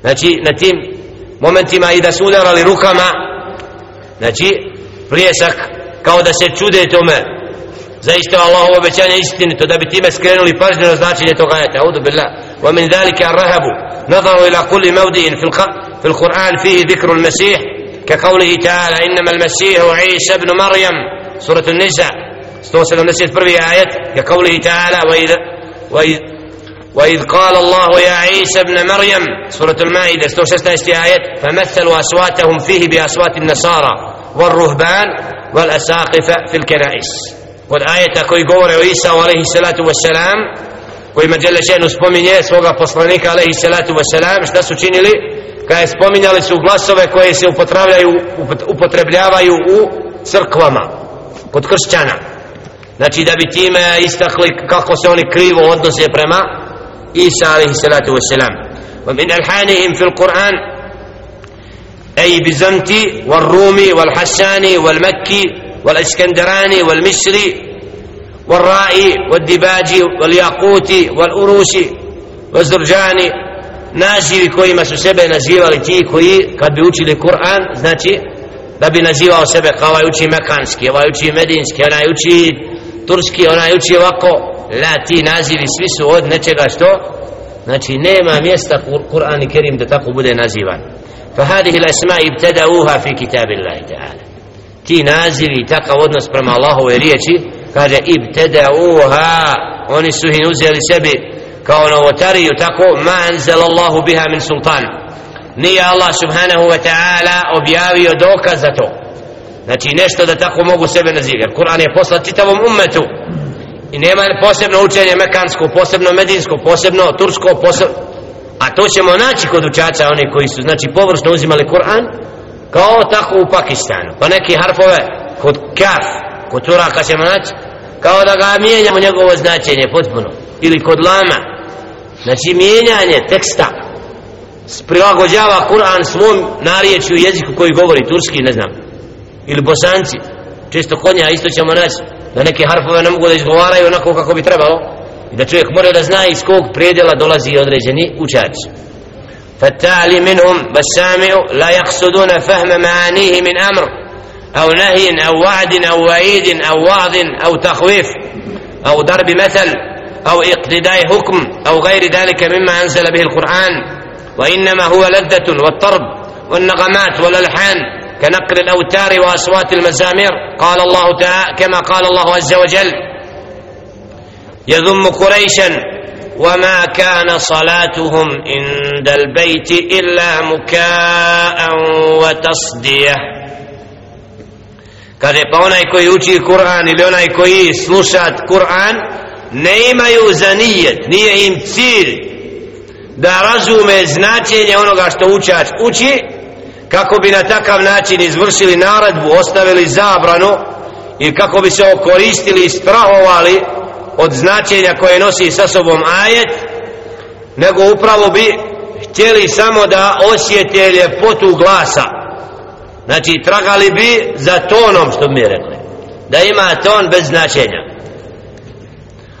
Znači na tim momentima i da su udarali rukama znači pljesak kao da se čude tome. Zaista Allahovo obećanje istinito da bi time skrenuli pažnju na značenje toga ajeta. Audu billah. Wa min dhalika arrahabu. Nadaru ila kulli mawdi'in fil, fil Qur'an fihi dhikru al-Masih كقوله تعالى إنما المسيح عيسى ابن مريم سورة النساء 171 آية كقوله تعالى وإذا وإذ وإذ قال الله يا عيسى ابن مريم سورة المائدة 166 آية فمثلوا أصواتهم فيه بأصوات النصارى والرهبان والأساقفة في الكنائس والآية كوي قول عيسى عليه الصلاة والسلام koji Mađele Šenu spominje svoga poslanika alaihi salatu wasalam šta su činili kada je spominjali su glasove koje se upotrebljavaju, upotrebljavaju u crkvama kod kršćana znači da bi time istakli kako se oni krivo odnose prema Isa alaihi salatu wasalam ومن ألحانهم في القرآن أي بزمتي والرومي والحساني والمكي والإسكندراني والمصري والرائي والدباجي والياقوتي والأروسي والزرجاني nazivi kojima su sebe nazivali ti koji kad bi učili Kur'an znači da bi nazivao sebe kao ovaj uči mekanski ovaj uči medinski onaj uči turski onaj uči ovako la ti nazivi svi su od nečega što znači nema mjesta Kur'an i Kerim da tako bude nazivan فهذه الأسماء ابتدأوها في كتاب الله تعالى ti nazivi takav odnos prema Allahove riječi kaže ibtedauha oni su ih uzeli sebi kao novotariju tako ma anzel Allahu biha min sultan. Nije Allah subhanahu wa ta'ala objavio dokaz za to. Znači nešto da tako mogu sebe nazivati Kur'an je poslat čitavom ummetu. I nema posebno učenje mekansko posebno medinsko, posebno tursko posebno a to ćemo naći kod učača oni koji su znači površno uzimali Kur'an kao tako u Pakistanu. Pa neki harfove kod kaf kod turaka ćemo naći. Kao da ga mijenjamo njegovo značenje potpuno. Ili kod lama. Znači mijenjanje teksta prilagođava Kur'an svom nariječju jeziku koji govori turski, ne znam. Ili bosanci. Često konja isto ćemo naći. Da neke harfove ne mogu da izgovaraju onako kako bi trebalo. I da čovjek mora da zna iz kog predjela dolazi određeni učač. فالتالي منهم والسامع لا يقصدون فهم معانيه من أمر أو نهي أو وعد أو وعيد أو وعظ أو تخويف أو ضرب مثل أو اقتداء حكم أو غير ذلك مما أنزل به القرآن. وإنما هو لذة والطرب والنغمات والألحان كنقل الأوتار وأصوات المزامير. قال الله تعالى كما قال الله عز وجل يذم قريشا وما كان صلاتهم عند البيت إلا مكاء وتصديه kaže pa onaj koji uči Kur'an ili onaj koji sluša Kur'an ne imaju za nijet, nije im cilj da razume značenje onoga što učač uči kako bi na takav način izvršili naredbu, ostavili zabranu i kako bi se okoristili i strahovali od značenja koje nosi sa sobom ajet nego upravo bi htjeli samo da osjete ljepotu glasa znači tragali bi za tonom što mi rekli da ima ton bez značenja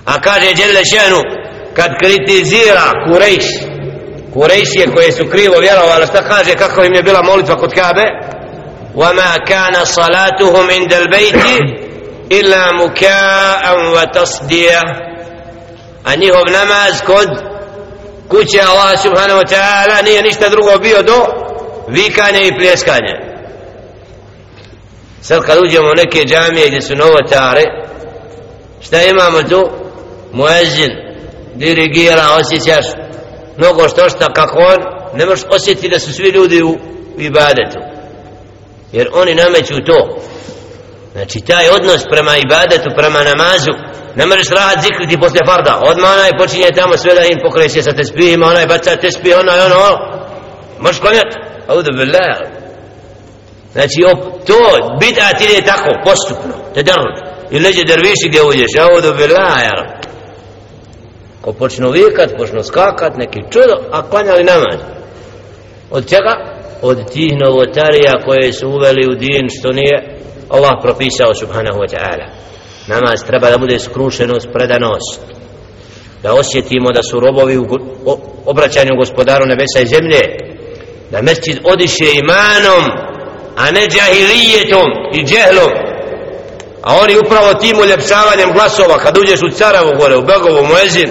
a kaže Đele Šenu kad kritizira Kurejš Kurejšije koje su krivo vjerovali šta kaže kako im je bila molitva kod Kabe وما كان صلاتهم عند البيت illa mukaan wa tasdiya. A njihov namaz kod kuće Allah subhanahu wa ta'ala nije ništa drugo bio do vikanje i pljeskanje sad kad uđemo u neke džamije gdje su novotare šta imamo tu? Muezin dirigira, osjećaš mnogo što šta kako on ne možeš osjetiti da su svi ljudi u ibadetu. Jer oni nameću to znači taj odnos prema ibadetu prema namazu ne možeš rahat zikriti posle farda. Odmah onaj počinje tamo sve da im pokreće sa tespihima onaj baca tespih onaj ono, ono možeš klanjati audu billah. Znači op, to bid'at ide tako postupno te drut ili neđe derviši gdje uđeš audu billah ko počnu vikat počnu skakat neki čudo a klanjali namaz? Od čega? od tih novotarija koje su uveli u din što nije Allah propisao subhanahu wa ta'ala. Namaz treba da bude skrušenost, predanost. Da osjetimo da su robovi u obraćanju gospodaru nebesa i zemlje. Da mesčid odiše imanom a ne džahilijetom i džehlom. A oni upravo tim uljepšavanjem glasova kad uđeš u Caravu gore, u Begovu, Muezin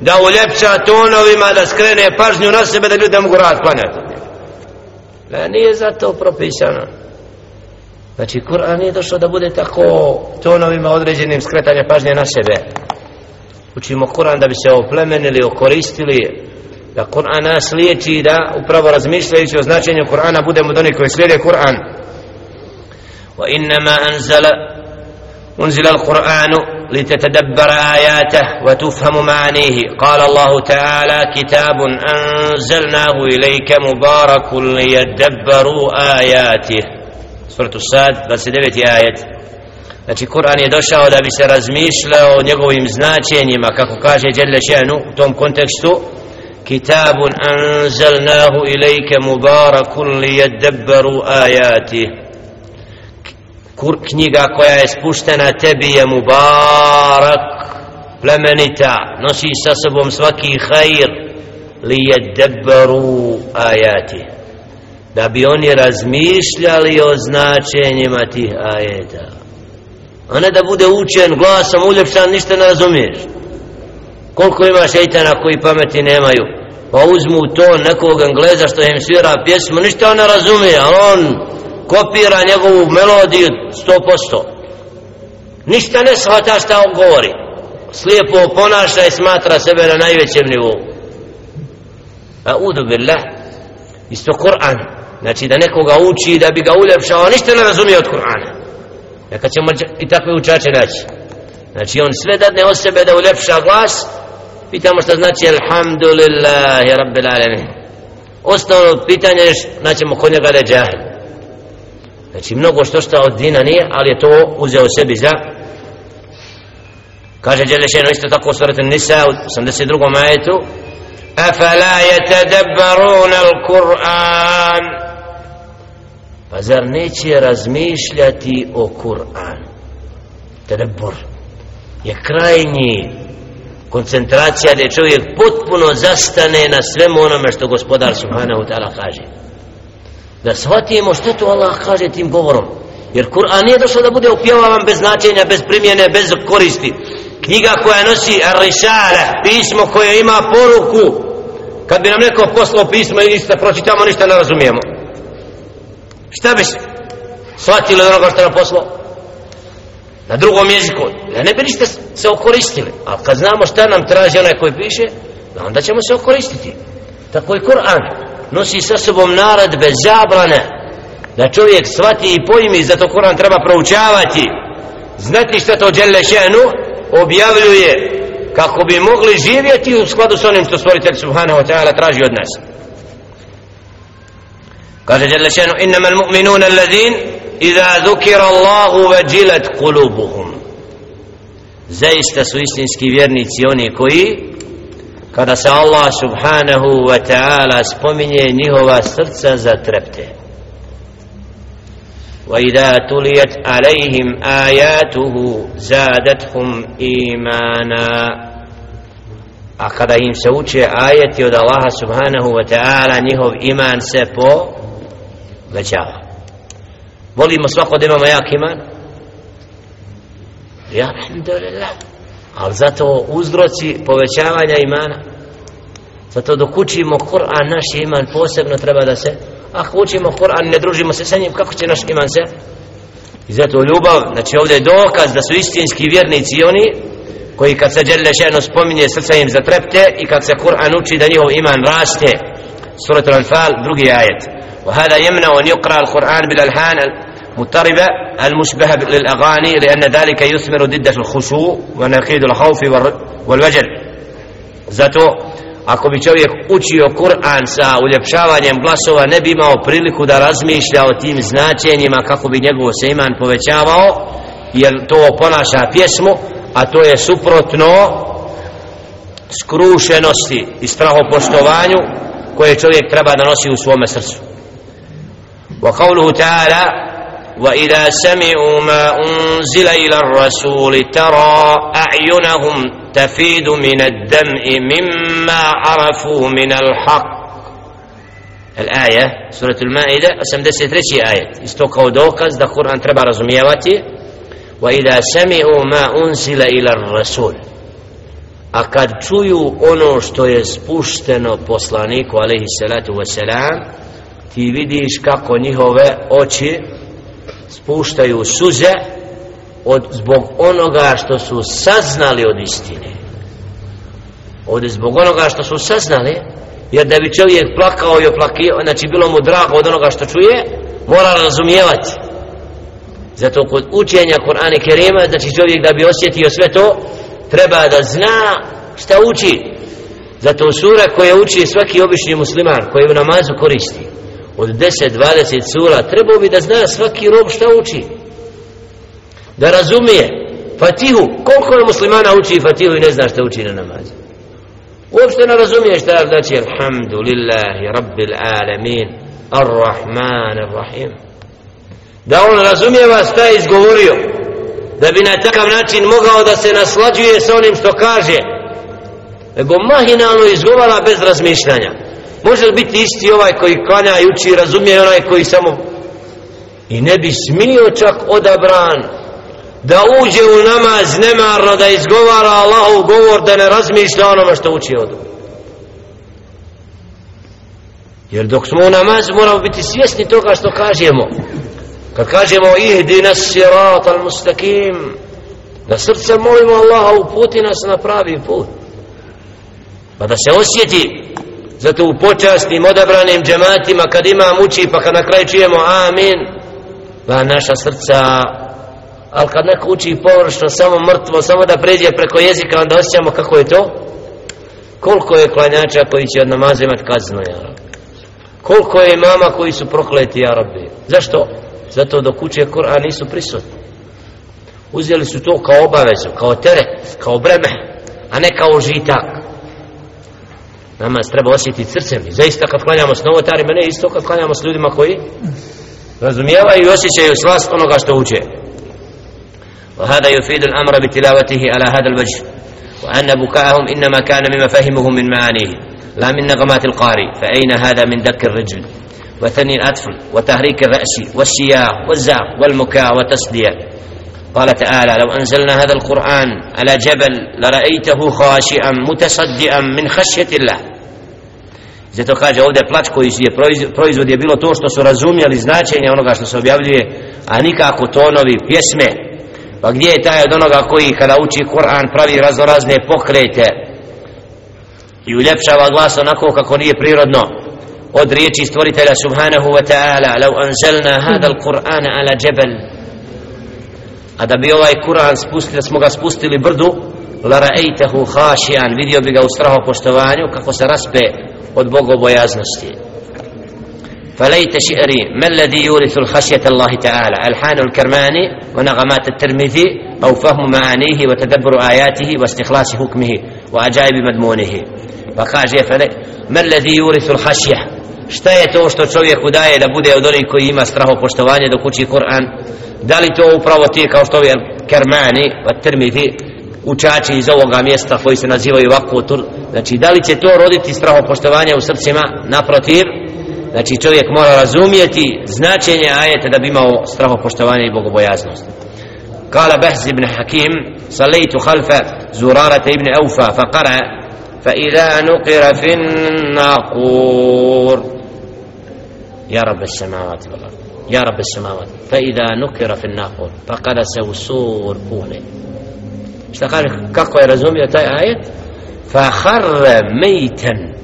da uljepša tonovima da skrene pažnju na sebe da ljudi mogu rad klanjati. Da nije za to propisano. Znači, Kur'an nije došao da bude tako tonovima određenim skretanja pažnje na sebe. Učimo Kur'an da bi se oplemenili, okoristili, da Kur'an nas liječi da upravo razmišljajući o značenju Kur'ana budemo do koji slijede Kur'an. Wa innama anzala unzila al-Qur'anu لتتدبر آياته وتفهم معانيه قال الله تعالى كتاب أنزلناه إليك مبارك ليدبروا آياته suratu Sad, 29. ajet. Znači, Kur'an je došao da bi se razmišljao o njegovim značenjima, kako kaže Đerle Šenu u tom kontekstu, Kitabun anzalnahu ilajke mubarakun li jedebbaru ajati. Kur, knjiga koja je spuštena tebi je mubarak, plemenita, nosi sa sobom svaki hajr, li jedebbaru ajati da bi oni razmišljali o značenjima tih ajeta. A ne da bude učen glasom uljepšan ništa ne razumiješ. Koliko ima šeitana koji pameti nemaju? Pa uzmu to nekog engleza što im svira pjesmu ništa on ne razumije ali on kopira njegovu melodiju 100% ništa ne shvata šta on govori. Slijepo ponaša i smatra sebe na najvećem nivou. A udu billah. Isto Kur'an znači da nekoga uči da bi ga uljepšao ništa ne razumije od Kur'ana neka ćemo i takve učače naći znači on sve dadne od sebe da uljepša glas pitamo što znači alhamdulillahi rabbil alamin osnovno pitanje je naćemo kod njega da je džahil znači mnogo što što od dina nije ali je to uzeo sebi za kaže Đelešeno isto tako u suratu Nisa u 82. majetu أفلا يتدبرون القرآن pa zar neće razmišljati o Kur'anu? tedebur je krajnji koncentracija da čovjek potpuno zastane na svemu onome što gospodar subhanahu ta'ala kaže. Da shvatimo što to Allah kaže tim govorom. Jer Kur'an nije došao da bude upjevavan bez značenja, bez primjene, bez koristi. Knjiga koja nosi risale, pismo koje ima poruku. Kad bi nam neko poslao pismo i ništa pročitamo, ništa ne razumijemo šta bi shvatili onoga što nam poslao? Na drugom jeziku. Da ne bi ništa se okoristili. A kad znamo šta nam traži onaj koji piše onda ćemo se okoristiti. Tako i Kur'an nosi sa sobom naredbe bez zabrane da čovjek shvati i pojmi zato Kur'an treba proučavati. Znati šta to Đelle šenu objavljuje kako bi mogli živjeti u skladu s onim što stvoritelj subhanahu wa ta'ala traži od nas. قال جل شانه إنما المؤمنون الذين إذا ذكر الله وجلت قلوبهم zaista su istinski vjernici oni koji kada se Allah subhanahu wa ta'ala spominje njihova srca zatrepte وإذا تليت عليهم آياته زادتهم إيمانا a kada im se uče ajeti od Allaha subhanahu wa ta'ala njihov iman se po većava. Volimo svako da imamo jak iman. Ja alhamdulillah. Ali zato uzroci povećavanja imana zato dok učimo Kur'an naš iman posebno treba da se ako učimo Kur'an ne družimo se sa njim kako će naš iman se? I zato ljubav znači ovdje je dokaz da su istinski vjernici oni koji kad se djelje ženo spominje srca im zatrepte i kad se Kur'an uči da njihov iman raste. Suratul Anfal drugi ajet. وهذا يمنع أن يقرأ القرآن بالألحان المضطربة المشبهة للأغاني لأن ذلك يثمر ضد الخشوع ونقيد الخوف والوجل zato ako bi čovjek učio Kur'an sa uljepšavanjem glasova ne bi imao priliku da razmišlja o tim značenjima kako bi njegov se iman povećavao jer to ponaša pjesmu a to je suprotno skrušenosti i strahopoštovanju koje čovjek treba da nosi u svome srcu Qawluhu ta'ala وإذا سمعوا ما أنزل إلى الرسول ترى أعينهم تفيد من الدمع مما عرفوا من الحق. الآية سورة المائدة أسم دسي آية. استوكو دوكز دا قرآن تربى رزميواتي. وإذا سمعوا ما أنزل إلى الرسول. a kad čuju ono što je spušteno poslaniku alaihi salatu wasalam ti vidiš kako njihove oči spuštaju suze od, zbog onoga što su saznali od istine. Od zbog onoga što su saznali jer da bi čovjek plakao i oplakio znači bilo mu drago od onoga što čuje mora razumijevati. Zato kod učenja Kur'ana Kerima znači čovjek da bi osjetio sve to treba da zna šta uči. Zato sura koje uči svaki obični musliman koji u namazu koristi od 10-20 sura trebao bi da zna svaki rob šta uči. Da razumije Fatihu, koliko je muslimana uči Fatihu i ne zna šta uči na namazu? Uopšte ne razumije šta znači Alhamdulillahi Rabbil Alamin Ar-Rahman Ar-Rahim da on razumijeva šta je izgovorio da bi na takav način mogao da se naslađuje sa onim što kaže. Nego mahinalno izgovara bez razmišljanja može li biti isti ovaj koji klanja i uči razumije onaj koji samo i ne bi smio čak odabran da uđe u namaz nemarno da izgovara Allahov govor da ne razmišlja onome što uči od jer dok smo u namazu moramo biti svjesni toga što kažemo. Kad kažemo ihdi nas sirat al mustakim da srce molimo Allaha uputi nas na pravi put. Pa da se osjeti zato u počasnim odabranim džematima kad imam uči pa kad na kraju čujemo amin pa naša srca. Ali kad neko uči površno samo mrtvo samo da pređe preko jezika onda osjećamo kako je to. Koliko je klanjača koji će od namaza imati kaznu ja koliko je mama koji su prokleti ja rabbi? Zašto? zato dok uče Kur'an nisu prisutni. Uzeli su to kao obavezu kao teret, kao breme a ne kao žitak nama treba osjetiti srcem. I zaista kad klanjamo s novotarima ne isto kad klanjamo s ljudima koji razumijevaju i osjećaju slast onoga što uče. وهذا يفيد الأمر بتلاوته على هذا الوجه. وأن بكاءهم إنما كان مما فهمه من معانيه لا من نغمات القارئ. فأين هذا من دك الرجل؟ وثني الأطفل وتهريك الرأس والشياء والزعق والمكاء والتصدية قال تعالى لو أنزلنا هذا القرآن على جبل لرأيته خاشئا متصدئا من خشية الله. Zato kaže ovdje plać koji je proizvod je bilo to što su razumjeli značenje onoga što se objavljuje, a nikako tonovi pjesme. Pa gdje je taj od onoga koji kada uči Kur'an pravi raznorazne pokrete i uljepšava glas onako kako nije prirodno od riječi stvoritelja subhanahu wa ta'ala lau anzelna hada al-Qur'ana ala džebel a da bi ovaj Kur'an spustili da smo ga spustili brdu la ra'ejtehu hašijan vidio bi ga u strahu poštovanju kako se raspe od bogobojaznosti فليت شعري ما الذي يورث الخشية الله تعالى؟ ألحان الكرماني ونغمات الترمذي أو فهم معانيه وتدبر آياته واستخلاص حكمه وأجائب مضمونه. فقال ما الذي يورث الخشية؟ bude od onih koji ima strahopoštovanje dok uči Kur'an? Da li to upravo ti kao što je Kermani od Tirmidhi učači iz ovoga mjesta koji se nazivaju Vakutur znači da li će to roditi strahopoštovanje u srcima naprotiv znači čovjek mora razumijeti značenje ajeta da bi imao strahopoštovanje i bogobojaznost قال بهز بن حكيم صليت خلف زرارة ابن أوفى فقرأ فإذا نقر في الناقور يا رب السماوات والأرض يا رب السماوات فإذا نكر في الناقور فقد سوسور بونه šta kaže kako je razumio taj ajet? Fa kharra mejten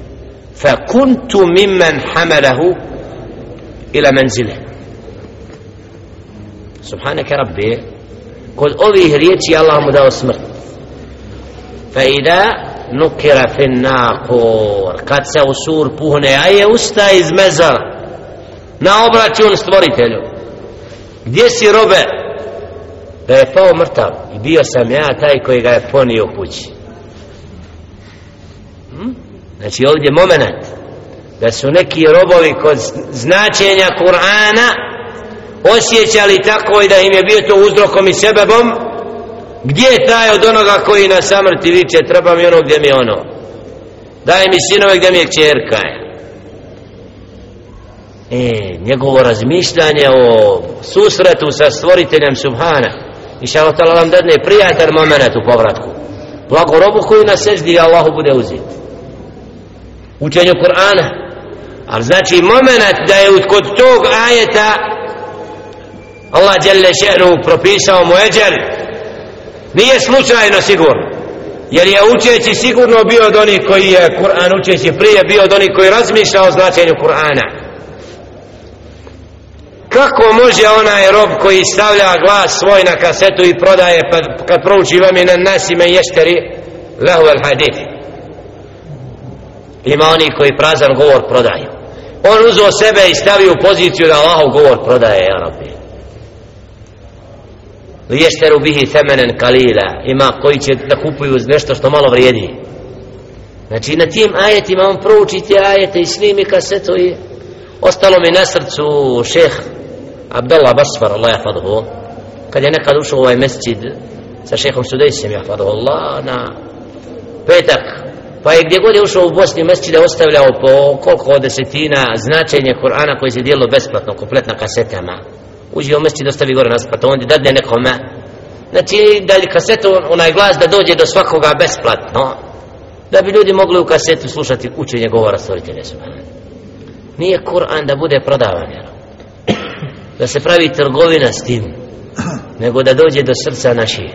fa kuntu mimman hamalahu ila menzile. Subhanaka rabbi kod ovih riječi Allah mu dao smrt. Fa ida nukira fin nakor kad se u sur puhne a je usta iz mezara na obračun stvoritelju. Gdje si robe? Da je pao mrtav i bio sam ja taj koji ga je ponio kući. Hm? znači ovdje moment da su neki robovi kod značenja Kur'ana osjećali tako i da im je bio to uzrokom i sebebom gdje je taj od onoga koji na samrti viče treba mi ono gdje mi ono? Daj mi sinove gdje mi je čerka je. E, njegovo razmišljanje o susretu sa stvoriteljem Subhana i še Allah tala vam dadne prijatelj moment u povratku. Blago robu koju na seždi Allahu bude uzit učenju Kur'ana. Ali znači moment da je kod tog ajeta Allah djelle še'nu propisao mu eđer nije slučajno sigurno. Jer je učeći sigurno bio od onih koji je Kur'an učeći prije bio od onih koji razmišlja o značenju Kur'ana kako može onaj rob koji stavlja glas svoj na kasetu i prodaje pa kad prouči vam je na nasime ješteri lehu al hadith. Ima oni koji prazan govor prodaju. On uzo sebe i stavi u poziciju da Allahov govor prodaje ja rabbi. Liješteru bihi temenen kalila. Ima koji će da kupuju nešto što malo vrijedi. Znači na tim ajetima on prouči te ajete i snimi kasetu i ostalo mi na srcu šeh Abdullah Basfar, Allah jahfadhu, kad je nekad ušao u ovaj mesčid sa šehom Sudejsem, jahfadhu Allah, na petak, pa je gdje god je ušao u Bosni mesčid je ostavljao po koliko desetina značenje Kur'ana koji se dijelo besplatno, kompletna kasetama. Uđe u mesčid, ostavi gore naspat, onda dadne nekome. Znači, da li kasetu, onaj glas da dođe do svakoga besplatno, da bi ljudi mogli u kasetu slušati učenje govora stvoritelja Subhanahu. Nije Kur'an da bude prodavan, da se pravi trgovina s tim nego da dođe do srca naše.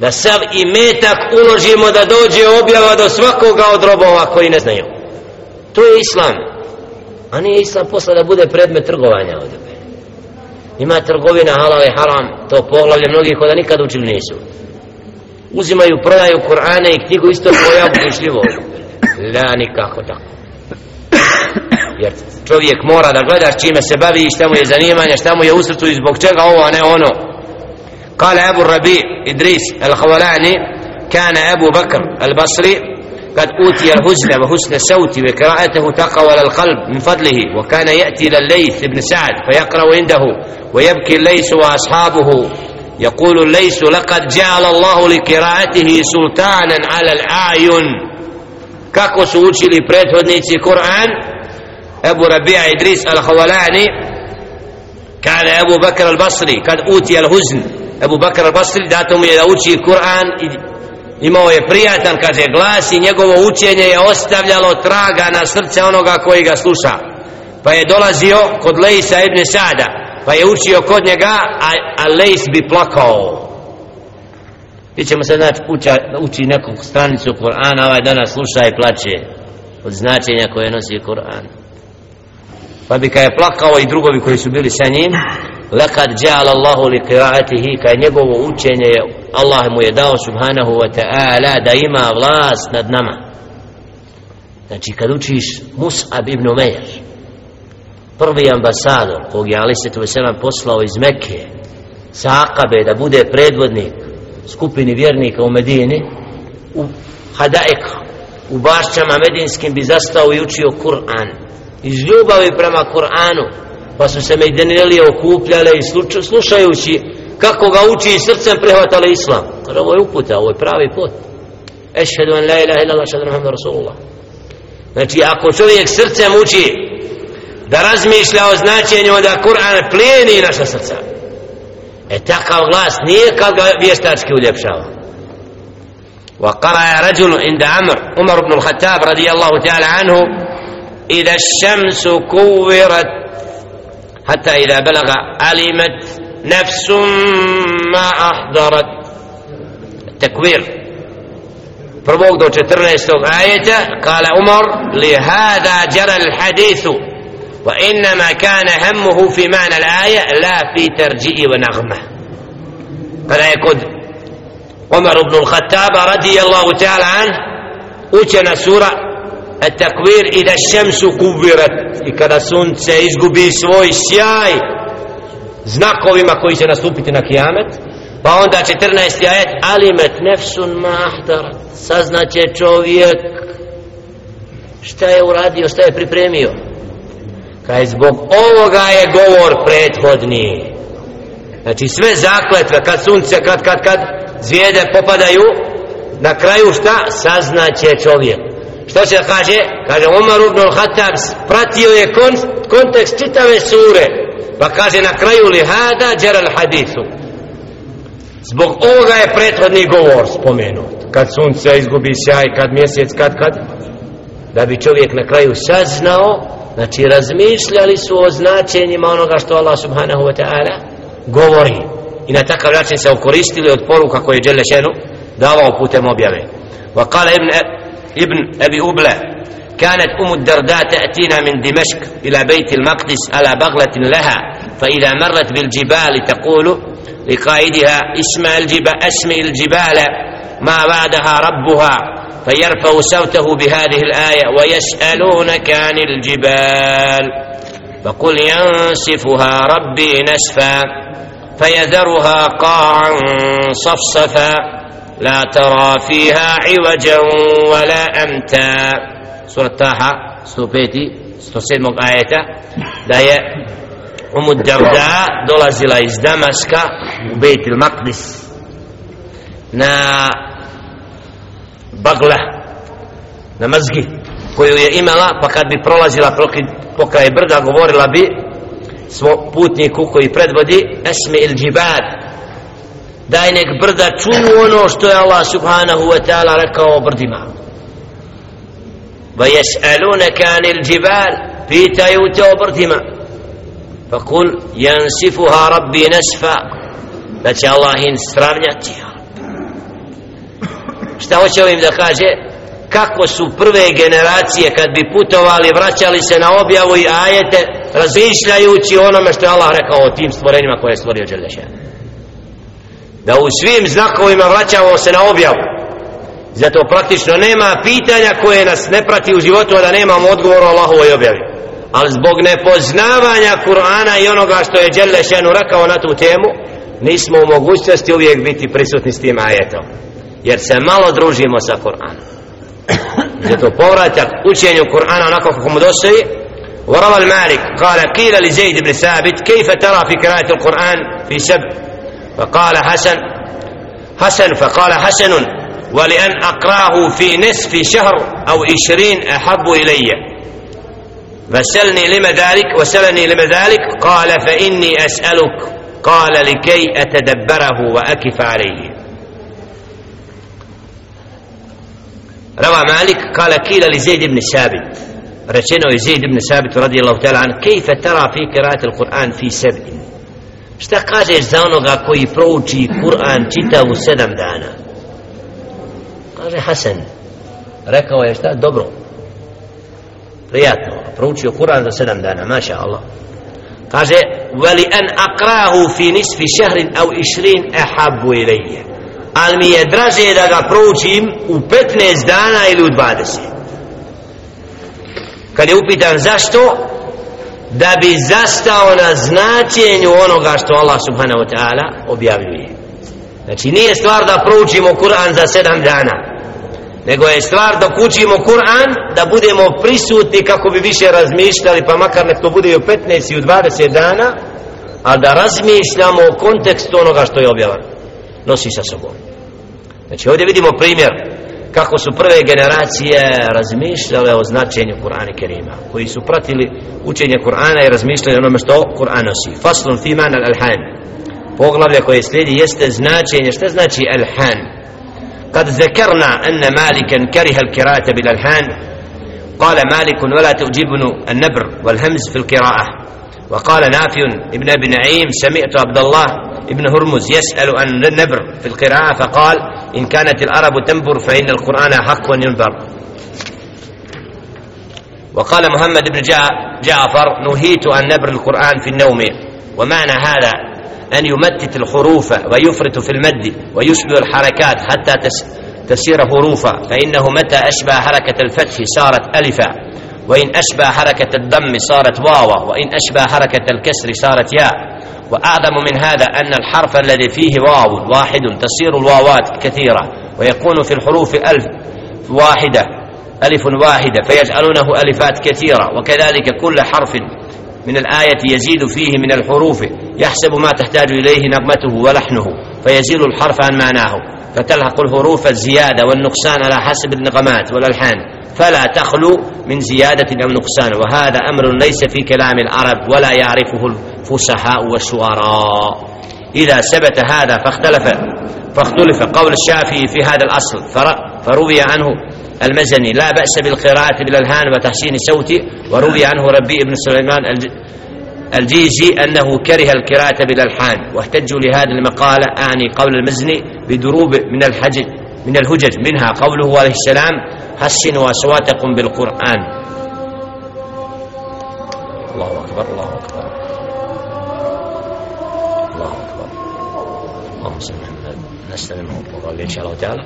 Da sav i metak uložimo da dođe objava do svakoga od robova koji ne znaju. To je islam. A nije islam posla da bude predmet trgovanja ovdje. Ima trgovina halal i haram to poglavlje mnogih koda nikad učili nisu. Uzimaju, prodaju Kur'ane i knjigu isto po jabuku i šljivo la nikako tako jer čovjek mora da gleda s čime se bavi i šta mu je zanimanje, šta mu je u srcu i zbog čega ovo, a ne ono. Kale Abu Rabi Idris al-Hawalani, kana Abu Bakr al-Basri, قد أوتي الحزن وحسن الصوت وقراءته تقوى القلب من فضله وكان يأتي إلى الليث بن سعد فيقرأ عنده ويبكي الليث وأصحابه يقول الليث لقد جعل الله لقراءته سلطانا على الأعين kako su učili prethodnici Kur'an أبو ربيع إدريس الخولاني كان أبو بكر البصري قد أوتي الهزن أبو بكر البصري داتهم إذا أوتي القرآن imao je prijatan kaže glas i njegovo učenje je ostavljalo traga na srce onoga koji ga sluša pa je dolazio kod Lejsa ibn Sada pa je učio kod njega a, a Lejs bi plakao vi ćemo se znači uča, uči neku stranicu Kur'ana ovaj danas sluša i plaće od značenja koje nosi Kur'an pa bi kada je plakao i drugovi koji su bili sa njim lakad džal Allahu li qira'atihi ka njegovo učenje Allah mu je dao subhanahu wa ta'ala da ima vlast nad nama. Znači kad učiš Mus'ab ibn Umair prvi ambasador kog je Ali Svetu Veselam poslao iz Mekke sa Akabe da bude predvodnik skupini vjernika u Medini u Hadaika u bašćama medinskim bi zastao i učio Kur'an iz ljubavi prema Kur'anu pa su se Mejdenelije okupljale i slušajući kako ga uči i srcem prihvatali islam kaže ovo je uputa, ovo je pravi put ešhedu en la ilaha illallah šadu muhammed rasulullah znači ako čovjek srcem uči da razmišlja o značenju da Kur'an plijeni naša srca e takav glas nije kad ga vještački uljepšava وقرأ رجل عند عمر عمر بن الخطاب رضي الله تعالى عنه إذا الشمس كورت حتى إذا بلغ علمت نفس ما أحضرت. التكوير. فربوك دو آية قال عمر لهذا جرى الحديث وإنما كان همه في معنى الآية لا في ترجئ ونغمة. فلا يكد عمر بن الخطاب رضي الله تعالى عنه وكان سورة التكوير إذا الشمس كبرت i kada sunce izgubi svoj sjaj znakovima koji će nastupiti na kijamet pa onda 14. ajet alimet nefsun mahdarat saznaće čovjek šta je uradio, šta je pripremio kaj zbog ovoga je govor prethodni znači sve zakletve kad sunce, kad, kad, kad zvijede popadaju na kraju šta saznaće čovjek što će kaže? Kaže Umar ibn al-Khattab pratio je kon, kontekst čitave sure. Pa kaže na kraju li hada džeral hadithu. zbog ovoga je prethodni govor spomenut. Kad sunce izgubi sjaj kad mjesec kad kad? Da bi čovjek na kraju saznao znači razmišljali su o značenjima onoga što Allah subhanahu wa ta'ala govori. I na takav način se okoristili od poruka koje je Đelešenu davao putem objave. Wa ابن ibn Abi Ubla كانت أم الدرداء تأتينا من دمشق إلى بيت المقدس على بغلة لها فإذا مرت بالجبال تقول لقائدها اسم الجبال اسمي الجبال ما بعدها ربها؟ فيرفع صوته بهذه الآية ويسألونك عن الجبال. فقل ينسفها ربي نسفا فيذرها قاعا صفصفا. لا ترى فيها عوجا ولا أمتا سورة طه 105 107 ajeta da je Umu Darda dolazila iz Damaska u Bejt il Maqdis na bagla na mazgi koju je imala pa kad bi prolazila pokraj brda govorila bi svo putniku koji predvodi esme il džibad daj nek brda čuju ono što je Allah subhanahu wa ta'ala rekao o brdima. Va jes'alunaka anil džibal pitaju te o brdima. Fa kul jansifuha rabbi nesfa da će Allah in stravnjati šta hoće ovim da kaže? Kako su prve generacije kad bi putovali vraćali se na objavu i ajete razmišljajući onome što je Allah rekao o tim stvorenjima koje je stvorio Đelešan da u svim znakovima vraćamo se na objavu zato praktično nema pitanja koje nas ne prati u životu da nemamo odgovor o Allahovoj objavi ali zbog nepoznavanja Kur'ana i onoga što je Đelešanu rekao na tu temu nismo u mogućnosti uvijek biti prisutni s tim ajetom jer se malo družimo sa Kur'anom zato povratak učenju Kur'ana onako kako mu dostoji وروى المالك قال قيل لزيد بن ثابت كيف ترى في قراءة القرآن في سبع فقال حسن حسن فقال حسن ولأن أقراه في نصف شهر أو عشرين أحب إلي. فسلني لما ذلك وسلني لما ذلك قال فإني أسألك قال لكي أتدبره وأكف عليه. روى مالك قال كيل لزيد بن ثابت رشنه زيد بن ثابت رضي الله تعالى عنه كيف ترى في قراءة القرآن في سبع؟ Šta kažeš za onoga koji prouči Kur'an čita u sedam dana? Kaže Hasan. Rekao je šta? Dobro. Prijatno. Proučio Kur'an za sedam dana. Maša Allah kaže veli an akrahu fi nisfi šehrin au išrin ehabu ilaije ali mi je draže da ga proučim u 15 dana ili u 20 kad je upitan zašto da bi zastao na značenju onoga što Allah subhanahu wa ta'ala objavljuje. Znači nije stvar da proučimo Kur'an za 7 dana nego je stvar dok učimo Kur'an da budemo prisutni kako bi više razmišljali pa makar nek to bude i u 15 i u 20 dana a da razmišljamo o kontekstu onoga što je objavan nosi sa sobom. Znači ovdje vidimo primjer. Kako su prve generacije razmišljale o značenju Kur'ana Kerima koji su pratili učenje Kur'ana i razmišljali onome što Kur'an nosi faslun fi man al-alhan poglavlje koje slijedi jeste značenje što znači alhan قد ذكرنا أن مالكا كره القراءة بالألحان قال مالك ولا تعجبن النبر والهمز في القراءة وقال نافع ابن أبي نعيم سمعت عبد الله ابن هرمز يسأل عن النبر في القراءة فقال إن كانت العرب تنبر فإن القرآن حق ينبر وقال محمد بن جعفر نهيت عن نبر القرآن في النوم ومعنى هذا أن يمتت الحروف ويفرط في المد ويشبه الحركات حتى تسير حروفا فإنه متى أشبه حركة الفتح صارت ألفا. وإن أشبه حركة الضم صارت واوا وإن أشبه حركة الكسر صارت ياء. وأعظم من هذا أن الحرف الذي فيه واو واحد تصير الواوات كثيرة ويكون في الحروف ألف واحدة ألف واحدة فيجعلونه ألفات كثيرة. وكذلك كل حرف من الآية يزيد فيه من الحروف يحسب ما تحتاج إليه نغمته ولحنه فيزيل الحرف عن معناه. فتلحق الحروف الزيادة والنقصان على حسب النغمات والألحان. فلا تخلو من زيادة أو نقصان. وهذا أمر ليس في كلام العرب ولا يعرفه الفصحاء والشعراء إذا ثبت هذا فاختلف فاختلف قول الشافعي في هذا الأصل. فروي عنه المزني. لا بأس بالقراءة بالألهان وتحسين الصوت. وروي عنه ربي بن سليمان الجيزي أنه كره القراءة بالألحان. واحتجوا لهذا المقالة أعني قول المزني بدروب من الحج من الهجج منها قوله عليه السلام حسنوا أصواتكم بالقرآن. الله أكبر الله أكبر. الله أكبر. اللهم صل على محمد. نستلمه إن شاء الله تعالى.